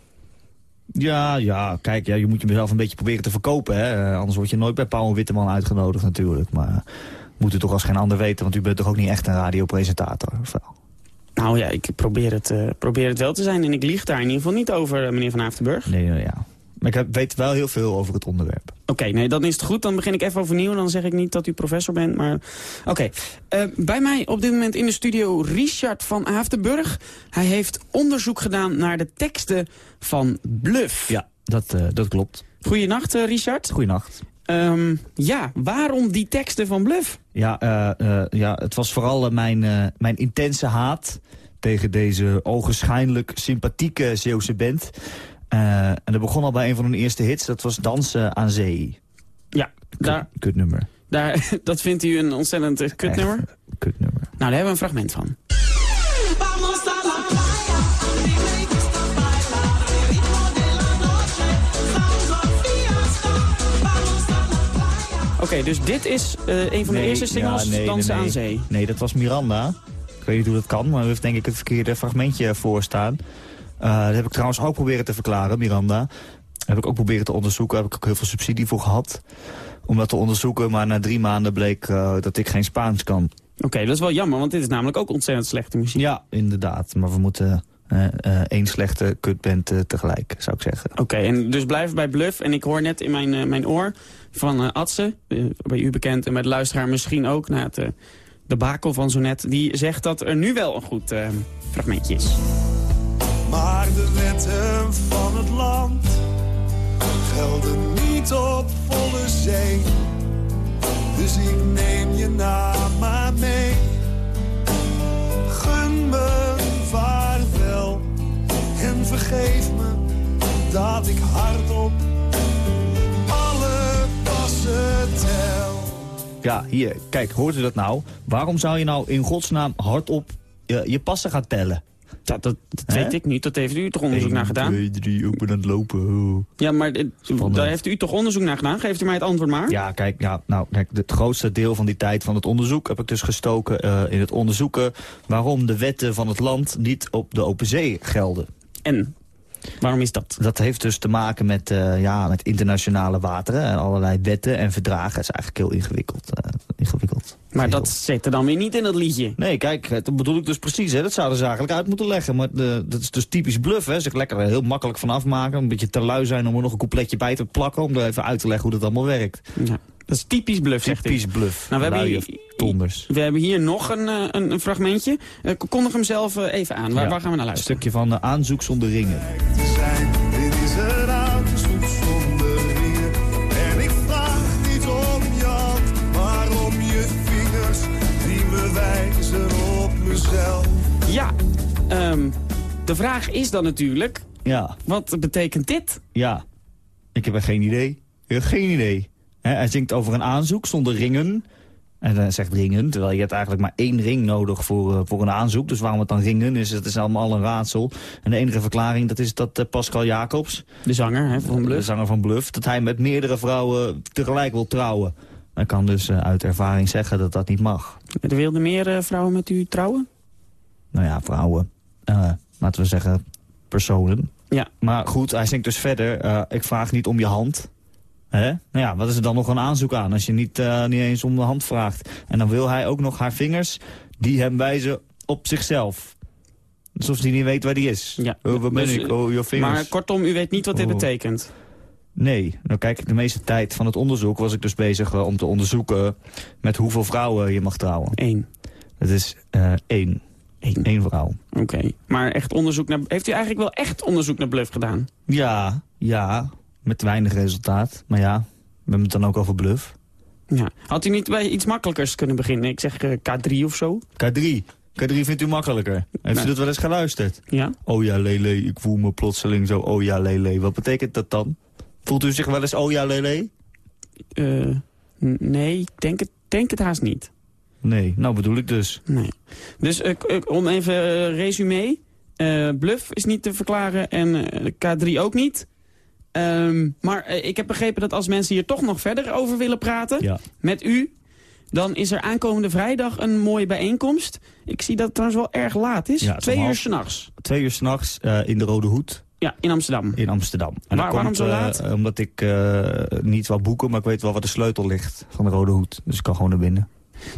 ja, ja, kijk, ja, je moet jezelf een beetje proberen te verkopen. Hè? Uh, anders word je nooit bij Paul Witteman uitgenodigd natuurlijk. Maar moet u toch als geen ander weten, want u bent toch ook niet echt een radiopresentator? Of wel? Nou ja, ik probeer het, uh, probeer het wel te zijn en ik lieg daar in ieder geval niet over, uh, meneer Van Aaftenburg. Nee, nou ja. Maar ik heb, weet wel heel veel over het onderwerp. Oké, okay, nee, dan is het goed. Dan begin ik even overnieuw. Dan zeg ik niet dat u professor bent, maar... Oké, okay. uh, bij mij op dit moment in de studio Richard van Haafdenburg. Hij heeft onderzoek gedaan naar de teksten van Bluff. Ja, dat, uh, dat klopt. Goeienacht, uh, Richard. Goeienacht. Um, ja, waarom die teksten van Bluff? Ja, ja het was vooral mijn, mijn intense haat tegen deze ogenschijnlijk sympathieke Zeeuwse band... Uh, en dat begon al bij een van hun eerste hits. Dat was Dansen aan Zee. Ja, daar... Kutnummer. Daar, <laughs> dat vindt u een ontzettend kutnummer? Echt, kutnummer. Nou, daar hebben we een fragment van. Oké, okay, dus dit is uh, een van nee, de eerste singles, ja, nee, Dansen nee, aan Zee. Nee, dat was Miranda. Ik weet niet hoe dat kan, maar u heeft denk ik het verkeerde fragmentje voor staan. Uh, dat heb ik trouwens ook proberen te verklaren, Miranda. Heb ik ook proberen te onderzoeken. Heb ik ook heel veel subsidie voor gehad. Om dat te onderzoeken. Maar na drie maanden bleek uh, dat ik geen Spaans kan. Oké, okay, dat is wel jammer. Want dit is namelijk ook ontzettend slechte muziek. Ja, inderdaad. Maar we moeten... Uh, uh, één slechte kutband uh, tegelijk, zou ik zeggen. Oké, okay, en dus blijf bij Bluff. En ik hoor net in mijn, mijn oor van Atse, bij u bekend en bij de luisteraar misschien ook... na het debakel van zo net, die zegt dat er nu wel een goed fragmentje is. Maar de wetten van het land gelden niet op volle zee. Dus ik neem je naam maar mee. Gun me vaarwel en vergeef me dat ik hardop alle passen tel. Ja, hier, kijk, hoort u dat nou? Waarom zou je nou in godsnaam hardop je, je passen gaan tellen? Dat, dat weet ik niet. Dat heeft u toch onderzoek 1, naar gedaan? 2, 3, ik ben aan het lopen. Ja, maar dit, daar heeft u toch onderzoek naar gedaan? Geeft u mij het antwoord maar. Ja, kijk, ja, nou, kijk, het grootste deel van die tijd van het onderzoek heb ik dus gestoken uh, in het onderzoeken waarom de wetten van het land niet op de open zee gelden. En? Waarom is dat? Dat heeft dus te maken met, uh, ja, met internationale wateren en allerlei wetten en verdragen. Dat is eigenlijk heel ingewikkeld. Uh, ingewikkeld. Maar dat zit er dan weer niet in dat liedje. Nee, kijk, dat bedoel ik dus precies. Hè. Dat zouden ze eigenlijk uit moeten leggen. Maar de, dat is dus typisch bluff. Hè. Zich lekker heel makkelijk van afmaken. Een beetje te lui zijn om er nog een coupletje bij te plakken. Om er even uit te leggen hoe dat allemaal werkt. Ja. Dat is typisch bluff, zegt Typisch bluff. Nou, we, hebben hier, tonders. we hebben hier nog een, een, een fragmentje. Uh, kondig hem zelf even aan. Waar, ja, waar, gaan we naar luisteren? Een stukje van uh, Aanzoek zonder ringen. Ja, um, de vraag is dan natuurlijk... Ja. Wat betekent dit? Ja, ik heb er geen idee. Ik heb geen idee. Hij zingt over een aanzoek zonder ringen. En hij zegt ringen, terwijl je hebt eigenlijk maar één ring nodig voor, eh, voor een aanzoek. Dus waarom het dan ringen is, het is allemaal een raadsel. En de enige verklaring, dat is dat eh, Pascal Jacobs... De zanger hè, van Bluff. De zanger van Bluff. Dat hij met meerdere vrouwen tegelijk wil trouwen. Hij kan dus eh, uit ervaring zeggen dat dat niet mag. Er wilden meer vrouwen met u trouwen? Nou ja, vrouwen. Eh, laten we zeggen, personen. Ja. Maar goed, hij zingt dus verder. eh, ik vraag niet om je hand. Hè? Nou ja, wat is er dan nog een aanzoek aan als je niet, eh, niet eens om de hand vraagt? En dan wil hij ook nog haar vingers die hem wijzen op zichzelf. Alsof hij niet weet waar die is. Ja. Oh, waar ben Dus, ik? Oh, je vingers. Maar kortom, u weet niet wat dit Oh. betekent. Nee, nou kijk, de meeste tijd van het onderzoek was ik dus bezig om te onderzoeken met hoeveel vrouwen je mag trouwen. Eén. Het is één. Eén. Vrouw. Oké. Maar echt onderzoek naar... Heeft u eigenlijk wel echt onderzoek naar Bluff gedaan? Ja, ja, met weinig resultaat. Maar ja, we hebben het dan ook over bluff. Ja. Had u niet bij iets makkelijkers kunnen beginnen? Ik zeg eh, K3 of zo? K3. K3 vindt u makkelijker. Heeft Nee. u dat wel eens geluisterd? Ja. Oh ja, lele, ik voel me plotseling zo oh ja, lele. Wat betekent dat dan? Voelt u zich wel eens oh ja, lele? Eh, nee, ik denk het, denk het haast niet. Nee, nou bedoel ik dus. Nee. Dus eh, eh, om even eh, resume. Bluff is niet te verklaren en eh, K3 ook niet. Ehm, maar ik heb begrepen dat als mensen hier toch nog verder over willen praten... Ja. met u, dan is er aankomende vrijdag een mooie bijeenkomst. Ik zie dat het trouwens wel erg laat is. Ja, Twee uur s'nachts. Twee uur s'nachts uh, in de Rode Hoed. Ja, in Amsterdam. In Amsterdam. Waar- En waarom komt, zo eh, laat? omdat ik niet wou boeken, maar ik weet wel waar de sleutel ligt van de Rode Hoed. Dus ik kan gewoon naar binnen.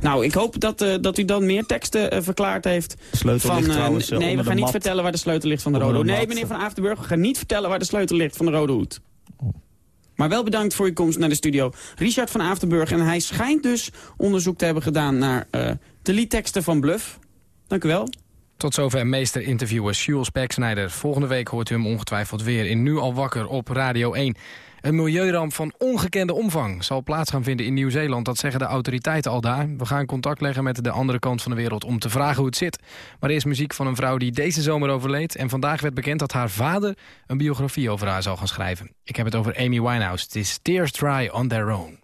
Nou, ik hoop dat, eh, dat u dan meer teksten eh, verklaard heeft. De sleutel van, ligt eh, trouwens eh, Nee, we gaan niet vertellen waar de sleutel ligt van de Rode de Hoed. Nee, meneer Van Aafdenburg, we gaan niet vertellen waar de sleutel ligt van de Rode Hoed. Oh. Maar wel bedankt voor uw komst naar de studio. Richard van Aafdenburg. En hij schijnt dus onderzoek te hebben gedaan naar eh, de liedteksten van Bluff. Dank u wel. Tot zover meester interviewer Jules Speksnijder. Volgende week hoort u hem ongetwijfeld weer in Nu al wakker op Radio 1. Een milieuramp van ongekende omvang zal plaats gaan vinden in Nieuw-Zeeland. Dat zeggen de autoriteiten al daar. We gaan contact leggen met de andere kant van de wereld om te vragen hoe het zit. Maar eerst muziek van een vrouw die deze zomer overleed. En vandaag werd bekend dat haar vader een biografie over haar zal gaan schrijven. Ik heb het over Amy Winehouse. Het is Tears Dry on Their Own.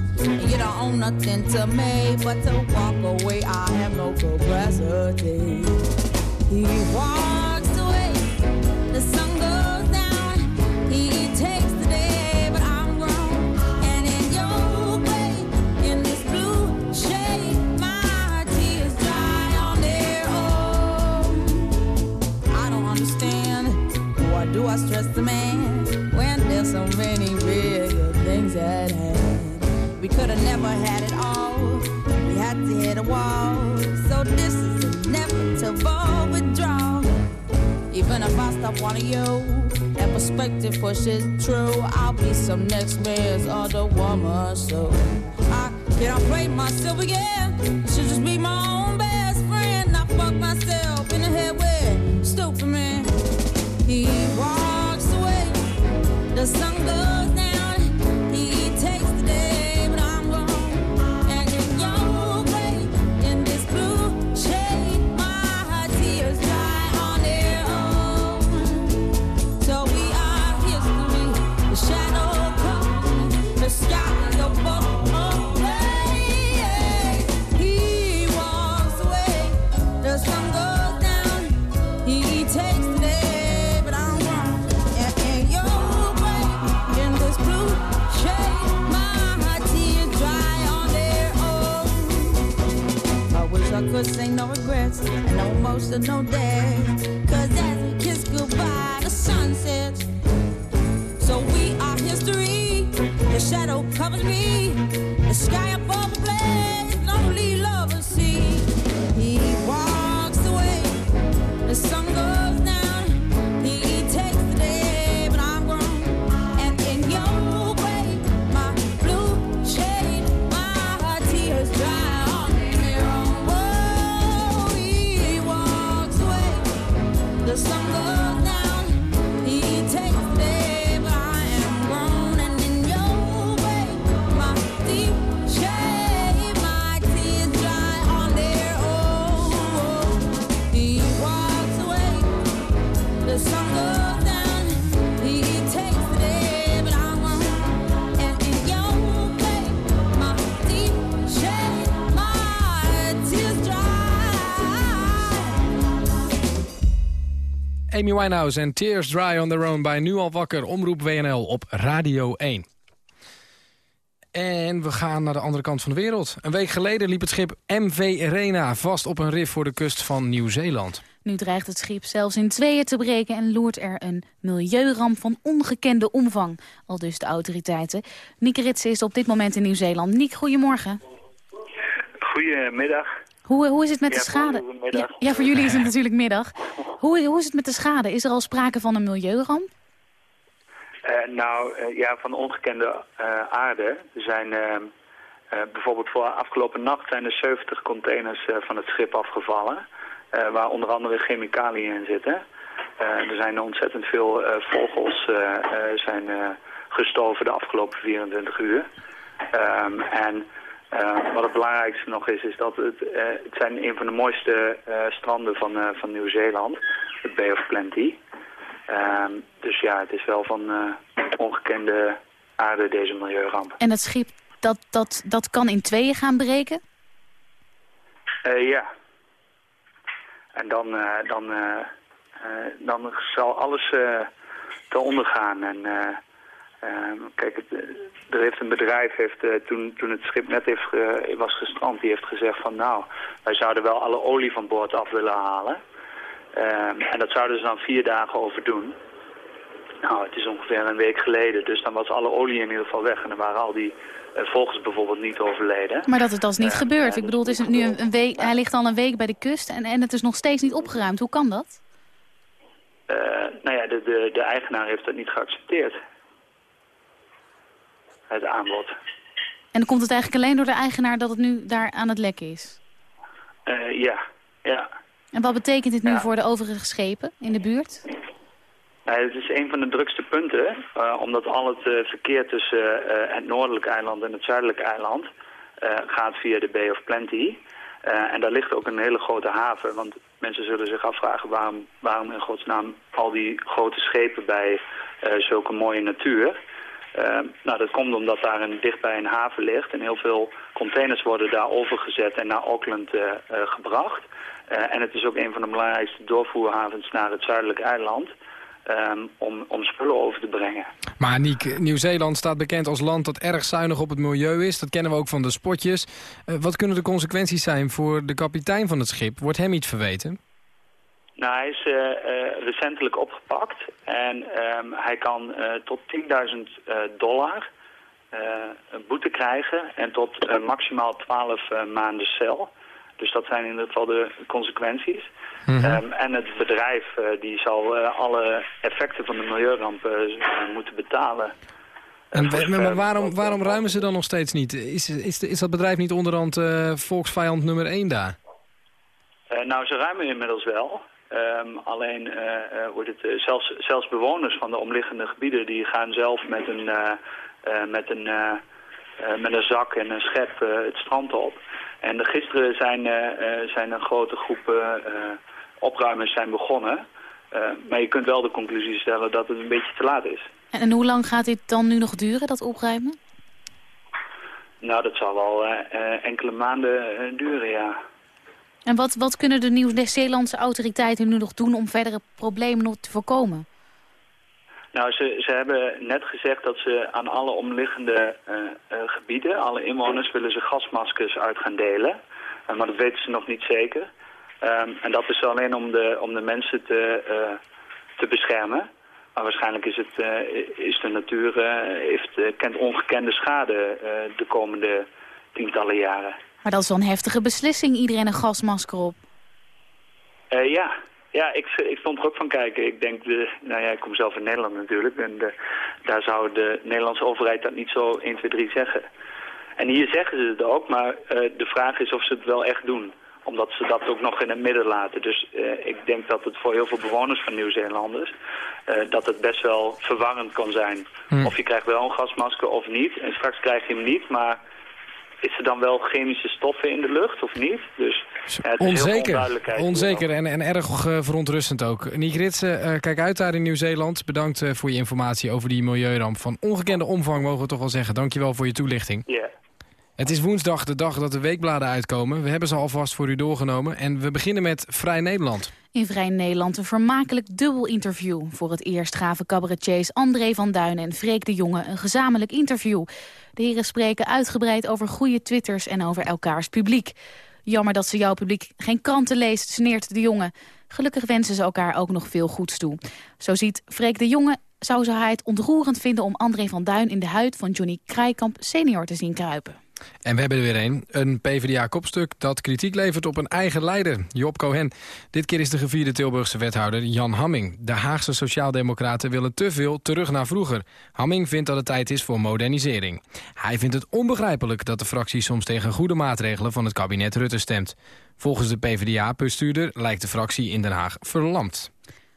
You don't own nothing to me but to walk away. I have no capacity. He walks away, the sun goes down. He takes the day, but I'm grown. And in your way, in this blue shade, my tears dry on their own. I don't understand. Why do I stress the man when there's so many bigger things at hand? We could have never had it all. We had to hit a wall. So this is inevitable withdrawal. Even if I stop wanting you, that perspective pushes true. I'll be some next man's other woman. So I can't play myself again. Should just be my own best friend. I fuck myself in the head with stupid man. He walks away. The sun goes could say no regrets and no emotional days. Cause as we kiss goodbye, the sun sets. So we are history. The shadow Amy Winehouse en Tears Dry on Their Own bij Nu al wakker. Omroep WNL op Radio 1. En we gaan naar de andere kant van de wereld. Een week geleden liep het schip MV Rena vast op een rif voor de kust van Nieuw-Zeeland. Nu dreigt het schip zelfs in tweeën te breken en loert er een milieuramp van ongekende omvang. Al dus de autoriteiten. Niek Ritsen is op dit moment in Nieuw-Zeeland. Niek, goedemorgen. Goedemiddag. Hoe, hoe is het met Ja, de schade? voor. Ja, ja, voor jullie is het natuurlijk middag. Hoe, hoe is het met de schade? Is er al sprake van een milieuramp? Eh, nou, eh, ja, van ongekende eh, aarde. Zijn bijvoorbeeld voor afgelopen nacht zijn er 70 containers van het schip afgevallen. waar onder andere chemicaliën in zitten. Er zijn ontzettend veel vogels zijn, gestoven de afgelopen 24 uur. Ehm, en eh, wat het belangrijkste nog is, is dat het, eh, het zijn een van de mooiste eh, stranden van, van Nieuw-Zeeland. Het Bay of Plenty. Ehm, dus ja, het is wel van ongekende aarde deze milieuramp. En het schip, dat, dat, dat kan in tweeën gaan breken? Ja. En dan, dan, dan zal alles te ondergaan. En eh, ehm, kijk, het, eh, er heeft een bedrijf, heeft, eh, toen, toen het schip net heeft, ge- was gestrand, die heeft gezegd van nou, wij zouden wel alle olie van boord af willen halen. Ehm, en dat zouden ze dan vier dagen over doen. Nou, het is ongeveer een week geleden, dus dan was alle olie in ieder geval weg. En dan waren al die eh, vogels bijvoorbeeld niet overleden. Maar dat het als niet Eh, gebeurt. Ik bedoel, het is nu een, een week, hij ligt al een week bij de kust en, en het is nog steeds niet opgeruimd. Hoe kan dat? Nou ja, de, de, de eigenaar heeft dat niet geaccepteerd. Het aanbod. En dan komt het eigenlijk alleen door de eigenaar dat het nu daar aan het lekken is. Eh, ja, ja. En wat betekent dit nu voor de overige schepen in de buurt? Nou, het is een van de drukste punten, eh, omdat al het eh, verkeer tussen het noordelijke eiland en het zuidelijke eiland gaat via de Bay of Plenty. En daar ligt ook een hele grote haven, want mensen zullen zich afvragen waarom, waarom in godsnaam al die grote schepen bij zulke mooie natuur. Eh, nou, dat komt omdat daar een, dichtbij een haven ligt en heel veel containers worden daar overgezet en naar Auckland eh, eh, gebracht. Eh, en het is ook een van de belangrijkste doorvoerhavens naar het zuidelijke eiland ehm, om, om spullen over te brengen. Maar Niek, Nieuw-Zeeland staat bekend als land dat erg zuinig op het milieu is. Dat kennen we ook van de spotjes. Wat kunnen de consequenties zijn voor de kapitein van het schip? Wordt hem iets verweten? Nou, hij is eh, eh, recentelijk opgepakt en ehm, hij kan eh, tot 10.000 eh, dollar een boete krijgen en tot maximaal 12 eh, maanden cel. Dus dat zijn in ieder geval de consequenties. Ehm, en het bedrijf die zal alle effecten van de milieuramp moeten betalen. En, maar waarom, waarom ruimen ze dan nog steeds niet? Is, is, is dat bedrijf niet onderhand volksvijand nummer 1 daar? Nou, ze ruimen inmiddels wel. Ehm, alleen eh, eh, wordt het, eh, zelfs, zelfs bewoners van de omliggende gebieden die gaan zelf met een, met een, met een zak en een schep het strand op. En de, gisteren zijn, zijn een grote groep opruimers zijn begonnen. Maar je kunt wel de conclusie stellen dat het een beetje te laat is. En, en hoe lang gaat dit dan nu nog duren, dat opruimen? Nou, dat zal wel enkele maanden duren, ja. En wat, wat kunnen de Nieuw-Zeelandse autoriteiten nu nog doen om verdere problemen nog te voorkomen? Nou, ze, ze hebben net gezegd dat ze aan alle omliggende eh, eh, gebieden, alle inwoners, willen ze gasmaskers uit gaan delen. Eh, maar dat weten ze nog niet zeker. Ehm, en dat is alleen om de, om de mensen te, te beschermen. Maar waarschijnlijk is, het, is de natuur, heeft, kent ongekende schade de komende tientallen jaren. Maar dat is wel een heftige beslissing, iedereen een gasmasker op. Eh, ja, ja ik, ik stond er ook van kijken. Ik denk, de, nou ja, ik kom zelf in Nederland natuurlijk. En de, daar zou de Nederlandse overheid dat niet zo 1, 2, 3 zeggen. En hier zeggen ze het ook, maar eh, de vraag is of ze het wel echt doen. Omdat ze dat ook nog in het midden laten. Dus eh, ik denk dat het voor heel veel bewoners van Nieuw-Zeelanders... eh, dat het best wel verwarrend kan zijn. Hm. Of je krijgt wel een gasmasker of niet. En straks krijg je hem niet, maar... Is er dan wel chemische stoffen in de lucht of niet? Dus ja, Onzeker, onzeker en, en erg eh, verontrustend ook. Niek Ritsen, eh, kijk uit daar in Nieuw-Zeeland. Bedankt eh, voor je informatie over die milieuramp. Van ongekende omvang mogen we toch wel zeggen. Dankjewel voor je toelichting. Ja, Het is woensdag, de dag dat de weekbladen uitkomen. We hebben ze alvast voor u doorgenomen en we beginnen met Vrij Nederland. In Vrij Nederland een vermakelijk dubbel interview. Voor het eerst gaven cabaretiers André van Duinen en Freek de Jonge een gezamenlijk interview. De heren spreken uitgebreid over goede twitters en over elkaars publiek. Jammer dat ze jouw publiek geen kranten leest, sneert de jongen. Gelukkig wensen ze elkaar ook nog veel goeds toe. Zo ziet Freek de Jonge zou hij het ontroerend vinden om André van Duin in de huid van Johnny Krijkamp senior te zien kruipen. En we hebben er weer een. Een PvdA-kopstuk dat kritiek levert op een eigen leider, Job Cohen. Dit keer is de gevierde Tilburgse wethouder Jan Hamming. De Haagse Sociaaldemocraten willen te veel terug naar vroeger. Hamming vindt dat het tijd is voor modernisering. Hij vindt het onbegrijpelijk dat de fractie soms tegen goede maatregelen van het kabinet Rutte stemt. Volgens de PvdA-bestuurder lijkt de fractie in Den Haag verlamd.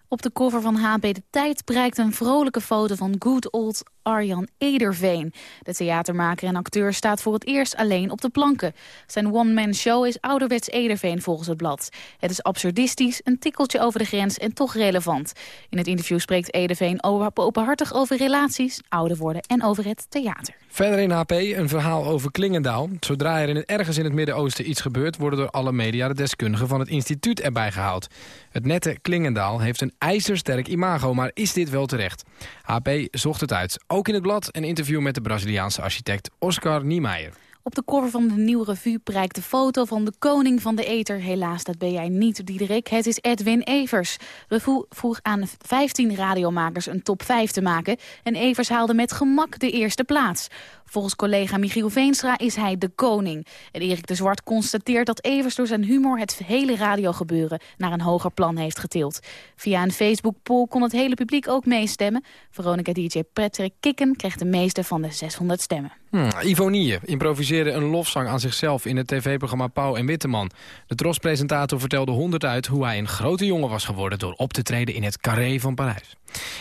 Op de cover van HB De Tijd prijkt een vrolijke foto van good old Arjan Ederveen. De theatermaker en acteur staat voor het eerst alleen op de planken. Zijn one-man show is ouderwets Ederveen volgens het blad. Het is absurdistisch, een tikkeltje over de grens en toch relevant. In het interview spreekt Ederveen openhartig over relaties, ouder worden en over het theater. Verder in HP een verhaal over Klingendaal. Zodra er in het, ergens in het Midden-Oosten iets gebeurt... worden door alle media de deskundigen van het instituut erbij gehaald. Het nette Klingendaal heeft een ijzersterk imago, maar is dit wel terecht? HP zocht het uit. Ook in het blad een interview met de Braziliaanse architect Oscar Niemeyer. Op de cover van de Nieuwe Revue prijkt de foto van de koning van de ether. Helaas, dat ben jij niet, Diederik. Het is Edwin Evers. Revue vroeg aan 15 radiomakers een top 5 te maken... en Evers haalde met gemak de eerste plaats. Volgens collega Michiel Veenstra is hij de koning. En Erik de Zwart constateert dat Evers door zijn humor... het hele radiogebeuren naar een hoger plan heeft getild. Via een Facebook-poll kon het hele publiek ook meestemmen. Veronica DJ Patrick Kikken kreeg de meeste van de 600 stemmen. Hmm, Ivonie improviseerde een lofzang aan zichzelf in het tv-programma Pauw en Witteman. De Tros-presentator vertelde honderd uit hoe hij een grote jongen was geworden... door op te treden in het Carré van Parijs.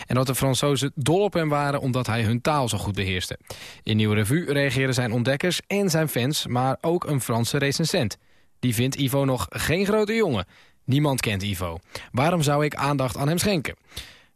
En dat de Fransozen dol op hem waren omdat hij hun taal zo goed beheerste. In Nieuwe Revue reageerden zijn ontdekkers en zijn fans, maar ook een Franse recensent. Die vindt Ivo nog geen grote jongen. Niemand kent Ivo. Waarom zou ik aandacht aan hem schenken?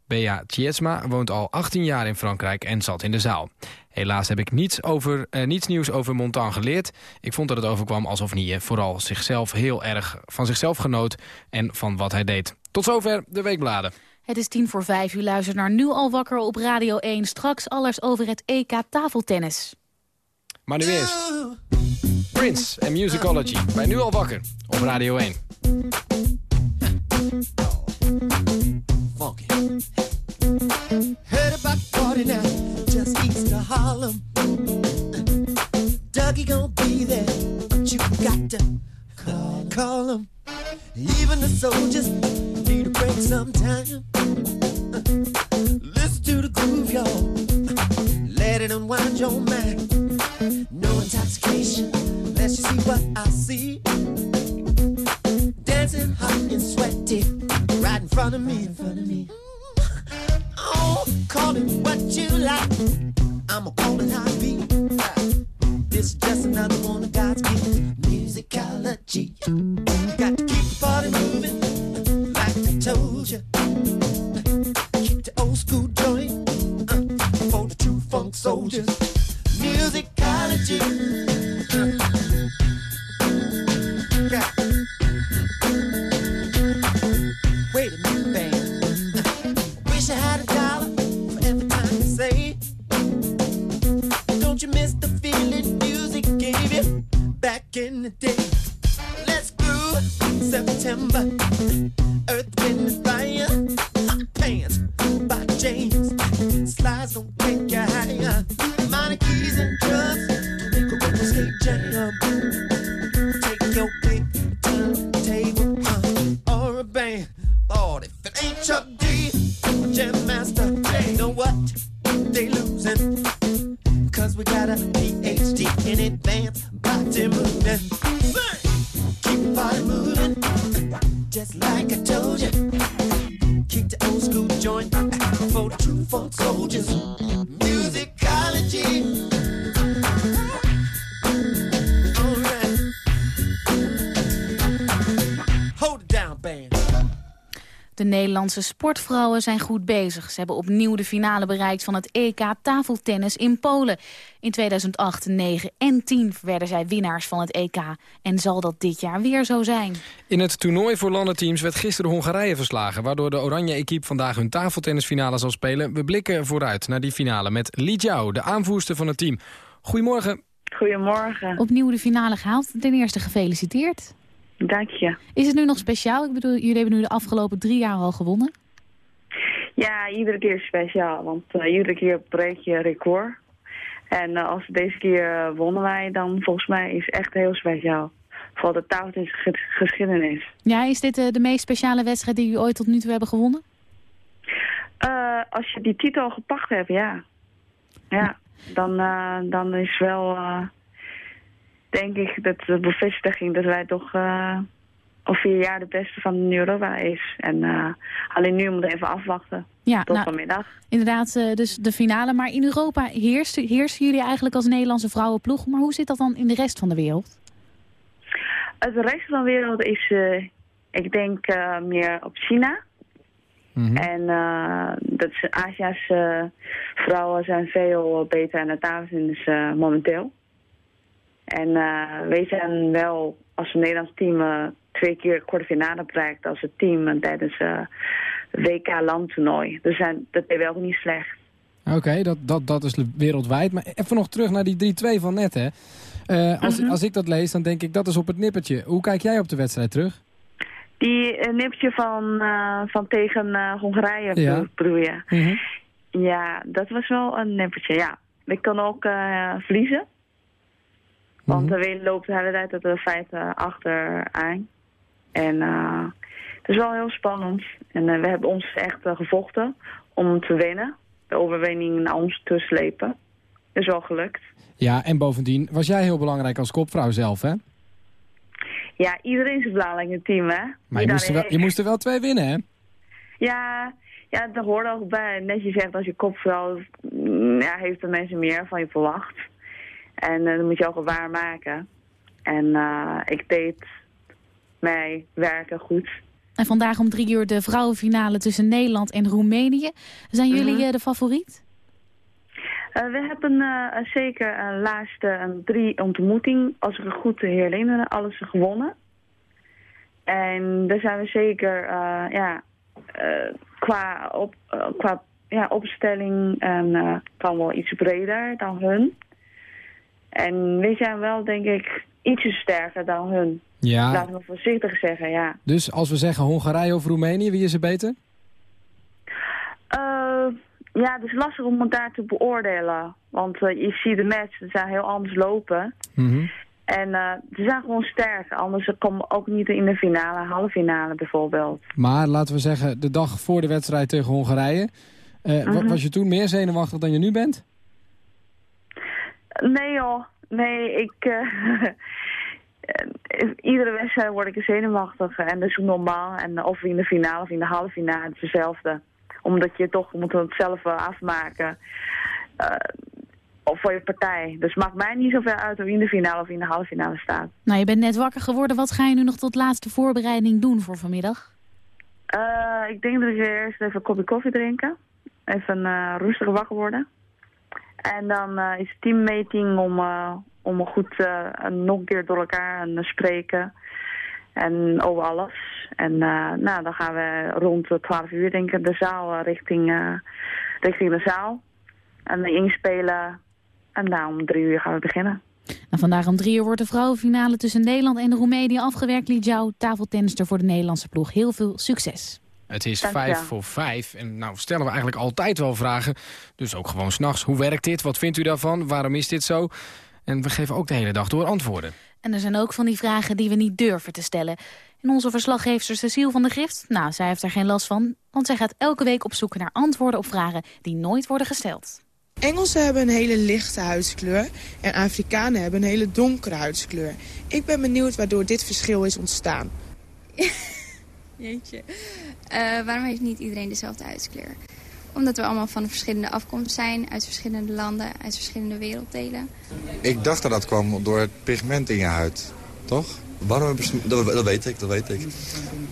Bea Tjetsma woont al 18 jaar in Frankrijk en zat in de zaal. Helaas heb ik niets, over, eh, niets nieuws over Montan geleerd. Ik vond dat het overkwam alsof Nie vooral zichzelf heel erg van zichzelf genoot... en van wat hij deed. Tot zover de Weekbladen. Het is tien voor vijf. U luistert naar Nu al wakker op Radio 1. Straks alles over het EK tafeltennis. Maar nu eerst. Prince en Musicology. Bij Nu al wakker op Radio 1. For true funk soldiers. Nederlandse sportvrouwen zijn goed bezig. Ze hebben opnieuw de finale bereikt van het EK tafeltennis in Polen. In 2008, 9 en 10 werden zij winnaars van het EK. En zal dat dit jaar weer zo zijn? In het toernooi voor landenteams werd gisteren Hongarije verslagen... waardoor de Oranje-equipe vandaag hun tafeltennisfinale zal spelen. We blikken vooruit naar die finale met Li Jiao, de aanvoerster van het team. Goedemorgen. Goedemorgen. Opnieuw de finale gehaald. Ten eerste gefeliciteerd. Dank je. Is het nu nog speciaal? Ik bedoel, jullie hebben nu de afgelopen drie jaar al gewonnen. Ja, iedere keer speciaal, want uh, iedere keer breek je record. En uh, als deze keer uh, wonnen wij, dan volgens mij is het echt heel speciaal. Voor de tafeltennisgeschiedenis. Ja, is dit de meest speciale wedstrijd die jullie ooit tot nu toe hebben gewonnen? als je die titel gepakt hebt, ja. Ja, dan, dan is wel denk ik dat de bevestiging dat wij toch uh, al vier jaar de beste van Europa is. En uh, alleen nu moeten we even afwachten ja, tot nou, vanmiddag. Inderdaad, uh, dus de finale. Maar in Europa heersen, heersen jullie eigenlijk als Nederlandse vrouwenploeg. Maar hoe zit dat dan in de rest van de wereld? Het rest van de wereld is, ik denk, meer op China. Mm -hmm. En dat is, Azië's vrouwen zijn veel beter aan het tafeltennis momenteel. En uh, wij zijn wel als een Nederlands team uh, twee keer kwartfinale bereikt als het team tijdens uh, WK landtoernooi. Dus zijn, dat is wel niet slecht. Oké, okay, dat, dat, dat is wereldwijd. Maar even nog terug naar die 3-2 van net. Hè. als, -hmm. als ik dat lees, dan denk ik dat is op het nippertje. Hoe kijk jij op de wedstrijd terug? Die nippertje van, van tegen Hongarije ja. bedoel je? -hmm. Ja, dat was wel een nippertje, ja. Ik kan ook verliezen. Want de wind loopt de hele tijd tot de feiten achteraan. En uh, het is wel heel spannend. En uh, we hebben ons echt uh, gevochten om te winnen. De overwinning naar ons te slepen. Is wel gelukt. Ja, en bovendien was jij heel belangrijk als kopvrouw zelf, hè? Ja, iedereen is belangrijk in het team, hè? Maar je moest, er wel, je moest er wel twee winnen, hè? Ja, ja dat hoort ook bij. Net je zegt, als je kopvrouw... Ja, heeft de mensen meer van je verwacht. En uh, dat moet je ook waarmaken. En uh, ik deed mij werken goed. En vandaag om drie uur de vrouwenfinale tussen Nederland en Roemenië. Zijn jullie uh -huh. de favoriet? we hebben zeker een laatste een drie ontmoeting, als ik het goed herinner, alles gewonnen. En daar zijn we zeker ja, qua, op, qua ja, opstelling en, kan wel iets breder dan hun. En we zijn wel, denk ik, ietsje sterker dan hun. Ja. Laten we voorzichtig zeggen, ja. Dus als we zeggen Hongarije of Roemenië, wie is er beter? Uh, ja, het is lastig om het daar te beoordelen. Want uh, je ziet de match, ze zijn heel anders lopen. Mm -hmm. En uh, ze zijn gewoon sterk. Anders komen ook niet in de finale, halve finale bijvoorbeeld. Maar laten we zeggen, de dag voor de wedstrijd tegen Hongarije... Uh, mm -hmm. Was je toen meer zenuwachtig dan je nu bent? Nee joh, nee, ik... Uh, <laughs> iedere wedstrijd word ik zenuwachtig en dat is normaal. En of in de finale of in de halve finale, het is hetzelfde. Omdat je toch moet het zelf afmaken. Uh, of voor je partij. Dus het maakt mij niet zoveel uit of je in de finale of in de halve finale staat. Nou, je bent net wakker geworden. Wat ga je nu nog tot laatste voorbereiding doen voor vanmiddag? Uh, ik denk dat ik eerst even een kopje koffie drinken. Even uh, rustig wakker worden. En dan uh, is teammeeting om, uh, om goed uh, nog een keer door elkaar te spreken. En over alles. En nou, dan gaan we rond 12 uur denk ik de zaal richting, richting de zaal. En inspelen. En daar om drie uur gaan we beginnen. En vandaag om drie uur wordt de vrouwenfinale tussen Nederland en Roemenië afgewerkt. Li Jiao, tafeltennister voor de Nederlandse ploeg. Heel veel succes. Het is vijf voor vijf. En nou stellen we eigenlijk altijd wel vragen. Dus ook gewoon s'nachts. Hoe werkt dit? Wat vindt u daarvan? Waarom is dit zo? En we geven ook de hele dag door antwoorden. En er zijn ook van die vragen die we niet durven te stellen. En onze verslaggeefster Cecile van de Gift, nou, zij heeft er geen last van. Want zij gaat elke week op zoek naar antwoorden op vragen die nooit worden gesteld. Engelsen hebben een hele lichte huidskleur en Afrikanen hebben een hele donkere huidskleur. Ik ben benieuwd waardoor dit verschil is ontstaan. <laughs> Jeetje. Uh, waarom heeft niet iedereen dezelfde huidskleur? Omdat we allemaal van verschillende afkomst zijn, uit verschillende landen, uit verschillende werelddelen. Ik dacht dat dat kwam door het pigment in je huid, toch? Waarom dat, weet ik, dat weet ik.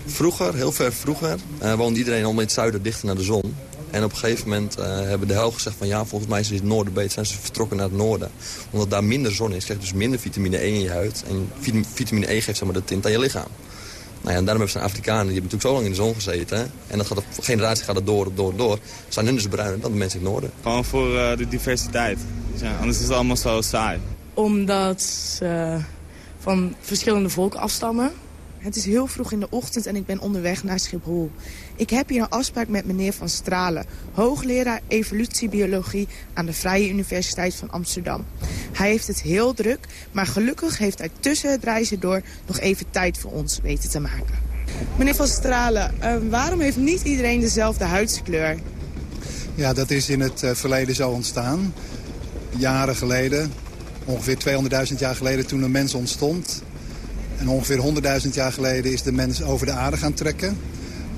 Vroeger, heel ver vroeger, uh, woonde iedereen al in het zuiden dichter naar de zon. En op een gegeven moment uh, hebben de helft gezegd van ja, volgens mij is het noorden beter. Zijn ze vertrokken naar het noorden. Omdat daar minder zon is, krijg je dus minder vitamine E in je huid. En vitamine E geeft zeg maar, de tint aan je lichaam. Nou ja, en daarom hebben ze Afrikanen, die hebben natuurlijk zo lang in de zon gezeten. En dat gaat op generatie gaat het door, door, door. Zijn hun dus bruiner dan de mensen in het noorden. Gewoon voor uh, de diversiteit. Ja, anders is het allemaal zo saai. Omdat ze van verschillende volken afstammen. Het is heel vroeg in de ochtend en ik ben onderweg naar Schiphol. Ik heb hier een afspraak met meneer Van Stralen, hoogleraar evolutiebiologie aan de Vrije Universiteit van Amsterdam. Hij heeft het heel druk, maar gelukkig heeft hij tussen het reizen door nog even tijd voor ons weten te maken. Meneer Van Stralen, uh, waarom heeft niet iedereen dezelfde huidskleur? Ja, dat is in het uh, verleden zo ontstaan. Jaren geleden, ongeveer 200.000 jaar geleden toen een mens ontstond... En ongeveer 100.000 jaar geleden is de mens over de aarde gaan trekken.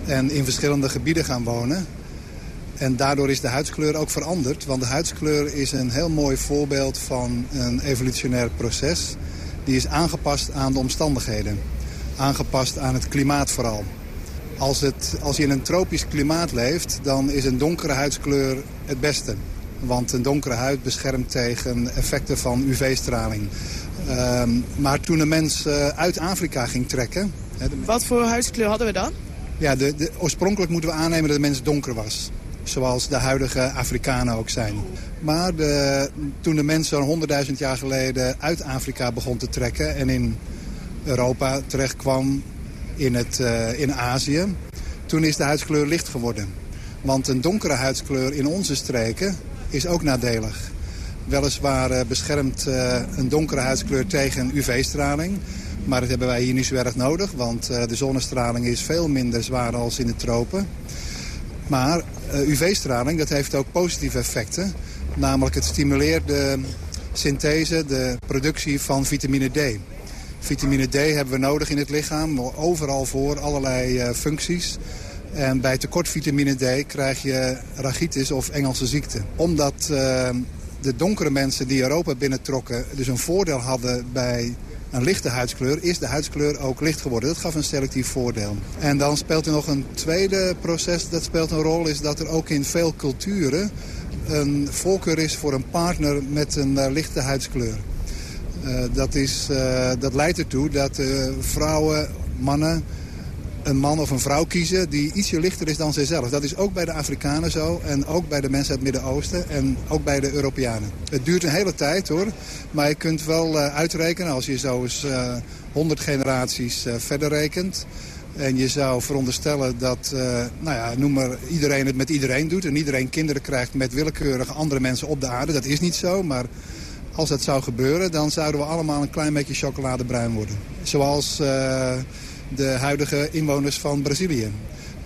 En in verschillende gebieden gaan wonen. En daardoor is de huidskleur ook veranderd. Want de huidskleur is een heel mooi voorbeeld van een evolutionair proces. Die is aangepast aan de omstandigheden. Aangepast aan het klimaat vooral. Als, het, als je in een tropisch klimaat leeft, dan is een donkere huidskleur het beste. Want een donkere huid beschermt tegen effecten van UV-straling. Ehm, maar toen de mens uh, uit Afrika ging trekken... Wat voor huidskleur hadden we dan? Ja, de, de, oorspronkelijk moeten we aannemen dat de mens donker was. Zoals de huidige Afrikanen ook zijn. Maar de, toen de mens zo'n 100.000 jaar geleden uit Afrika begon te trekken... en in Europa terechtkwam in, het, uh, in Azië... toen is de huidskleur licht geworden. Want een donkere huidskleur in onze streken is ook nadelig. Weliswaar uh, beschermt uh, een donkere huidskleur tegen UV-straling. Maar dat hebben wij hier niet zo erg nodig, want uh, de zonnestraling is veel minder zwaar als in de tropen. Maar UV-straling dat heeft ook positieve effecten. Namelijk het stimuleert de synthese, de productie van vitamine D. Vitamine D hebben we nodig in het lichaam, overal voor, allerlei functies. En bij tekort vitamine D krijg je rachitis of Engelse ziekte. Omdat de donkere mensen die Europa binnentrokken... dus een voordeel hadden bij een lichte huidskleur... is de huidskleur ook licht geworden. Dat gaf een selectief voordeel. En dan speelt er nog een tweede proces dat speelt een rol... is dat er ook in veel culturen een voorkeur is voor een partner met een uh, lichte huidskleur. Uh, dat, is, uh, dat leidt ertoe dat vrouwen, mannen een man of een vrouw kiezen die ietsje lichter is dan zijzelf. Dat is ook bij de Afrikanen zo en ook bij de mensen uit het Midden-Oosten en ook bij de Europeanen. Het duurt een hele tijd hoor, maar je kunt wel uh, uitrekenen als je zo eens uh, 100 generaties uh, verder rekent. En je zou veronderstellen dat, nou ja, noem maar, iedereen het met iedereen doet. En iedereen kinderen krijgt met willekeurige andere mensen op de aarde. Dat is niet zo, maar als dat zou gebeuren, dan zouden we allemaal een klein beetje chocoladebruin worden. Zoals de huidige inwoners van Brazilië.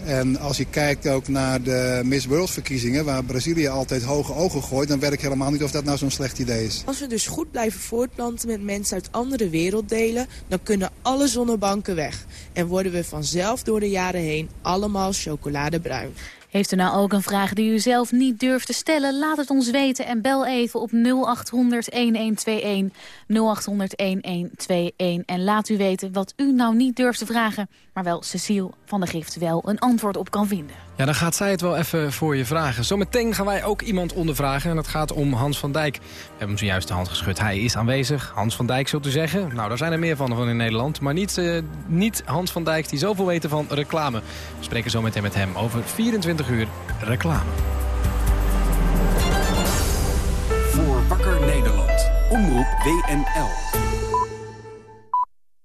En als je kijkt ook naar de Miss World verkiezingen... waar Brazilië altijd hoge ogen gooit... dan weet ik helemaal niet of dat nou zo'n slecht idee is. Als we dus goed blijven voortplanten met mensen uit andere werelddelen... dan kunnen alle zonnebanken weg. En worden we vanzelf door de jaren heen allemaal chocoladebruin. Heeft u nou ook een vraag die u zelf niet durft te stellen? Laat het ons weten en bel even op 0800-1121. 0800-1121. En laat u weten wat u nou niet durft te vragen... maar wel Cecile van der Gift wel een antwoord op kan vinden. Ja, dan gaat zij het wel even voor je vragen. Zometeen gaan wij ook iemand ondervragen en dat gaat om Hans van Dijk. We hebben hem zojuist de hand geschud. Hij is aanwezig. Hans van Dijk, zult u zeggen? Nou, daar zijn er meer van, van in Nederland. Maar niet, uh, niet Hans van Dijk die zoveel weten van reclame. We spreken zo meteen met hem over 24 uur reclame. Voor Wakker Nederland. Omroep WNL.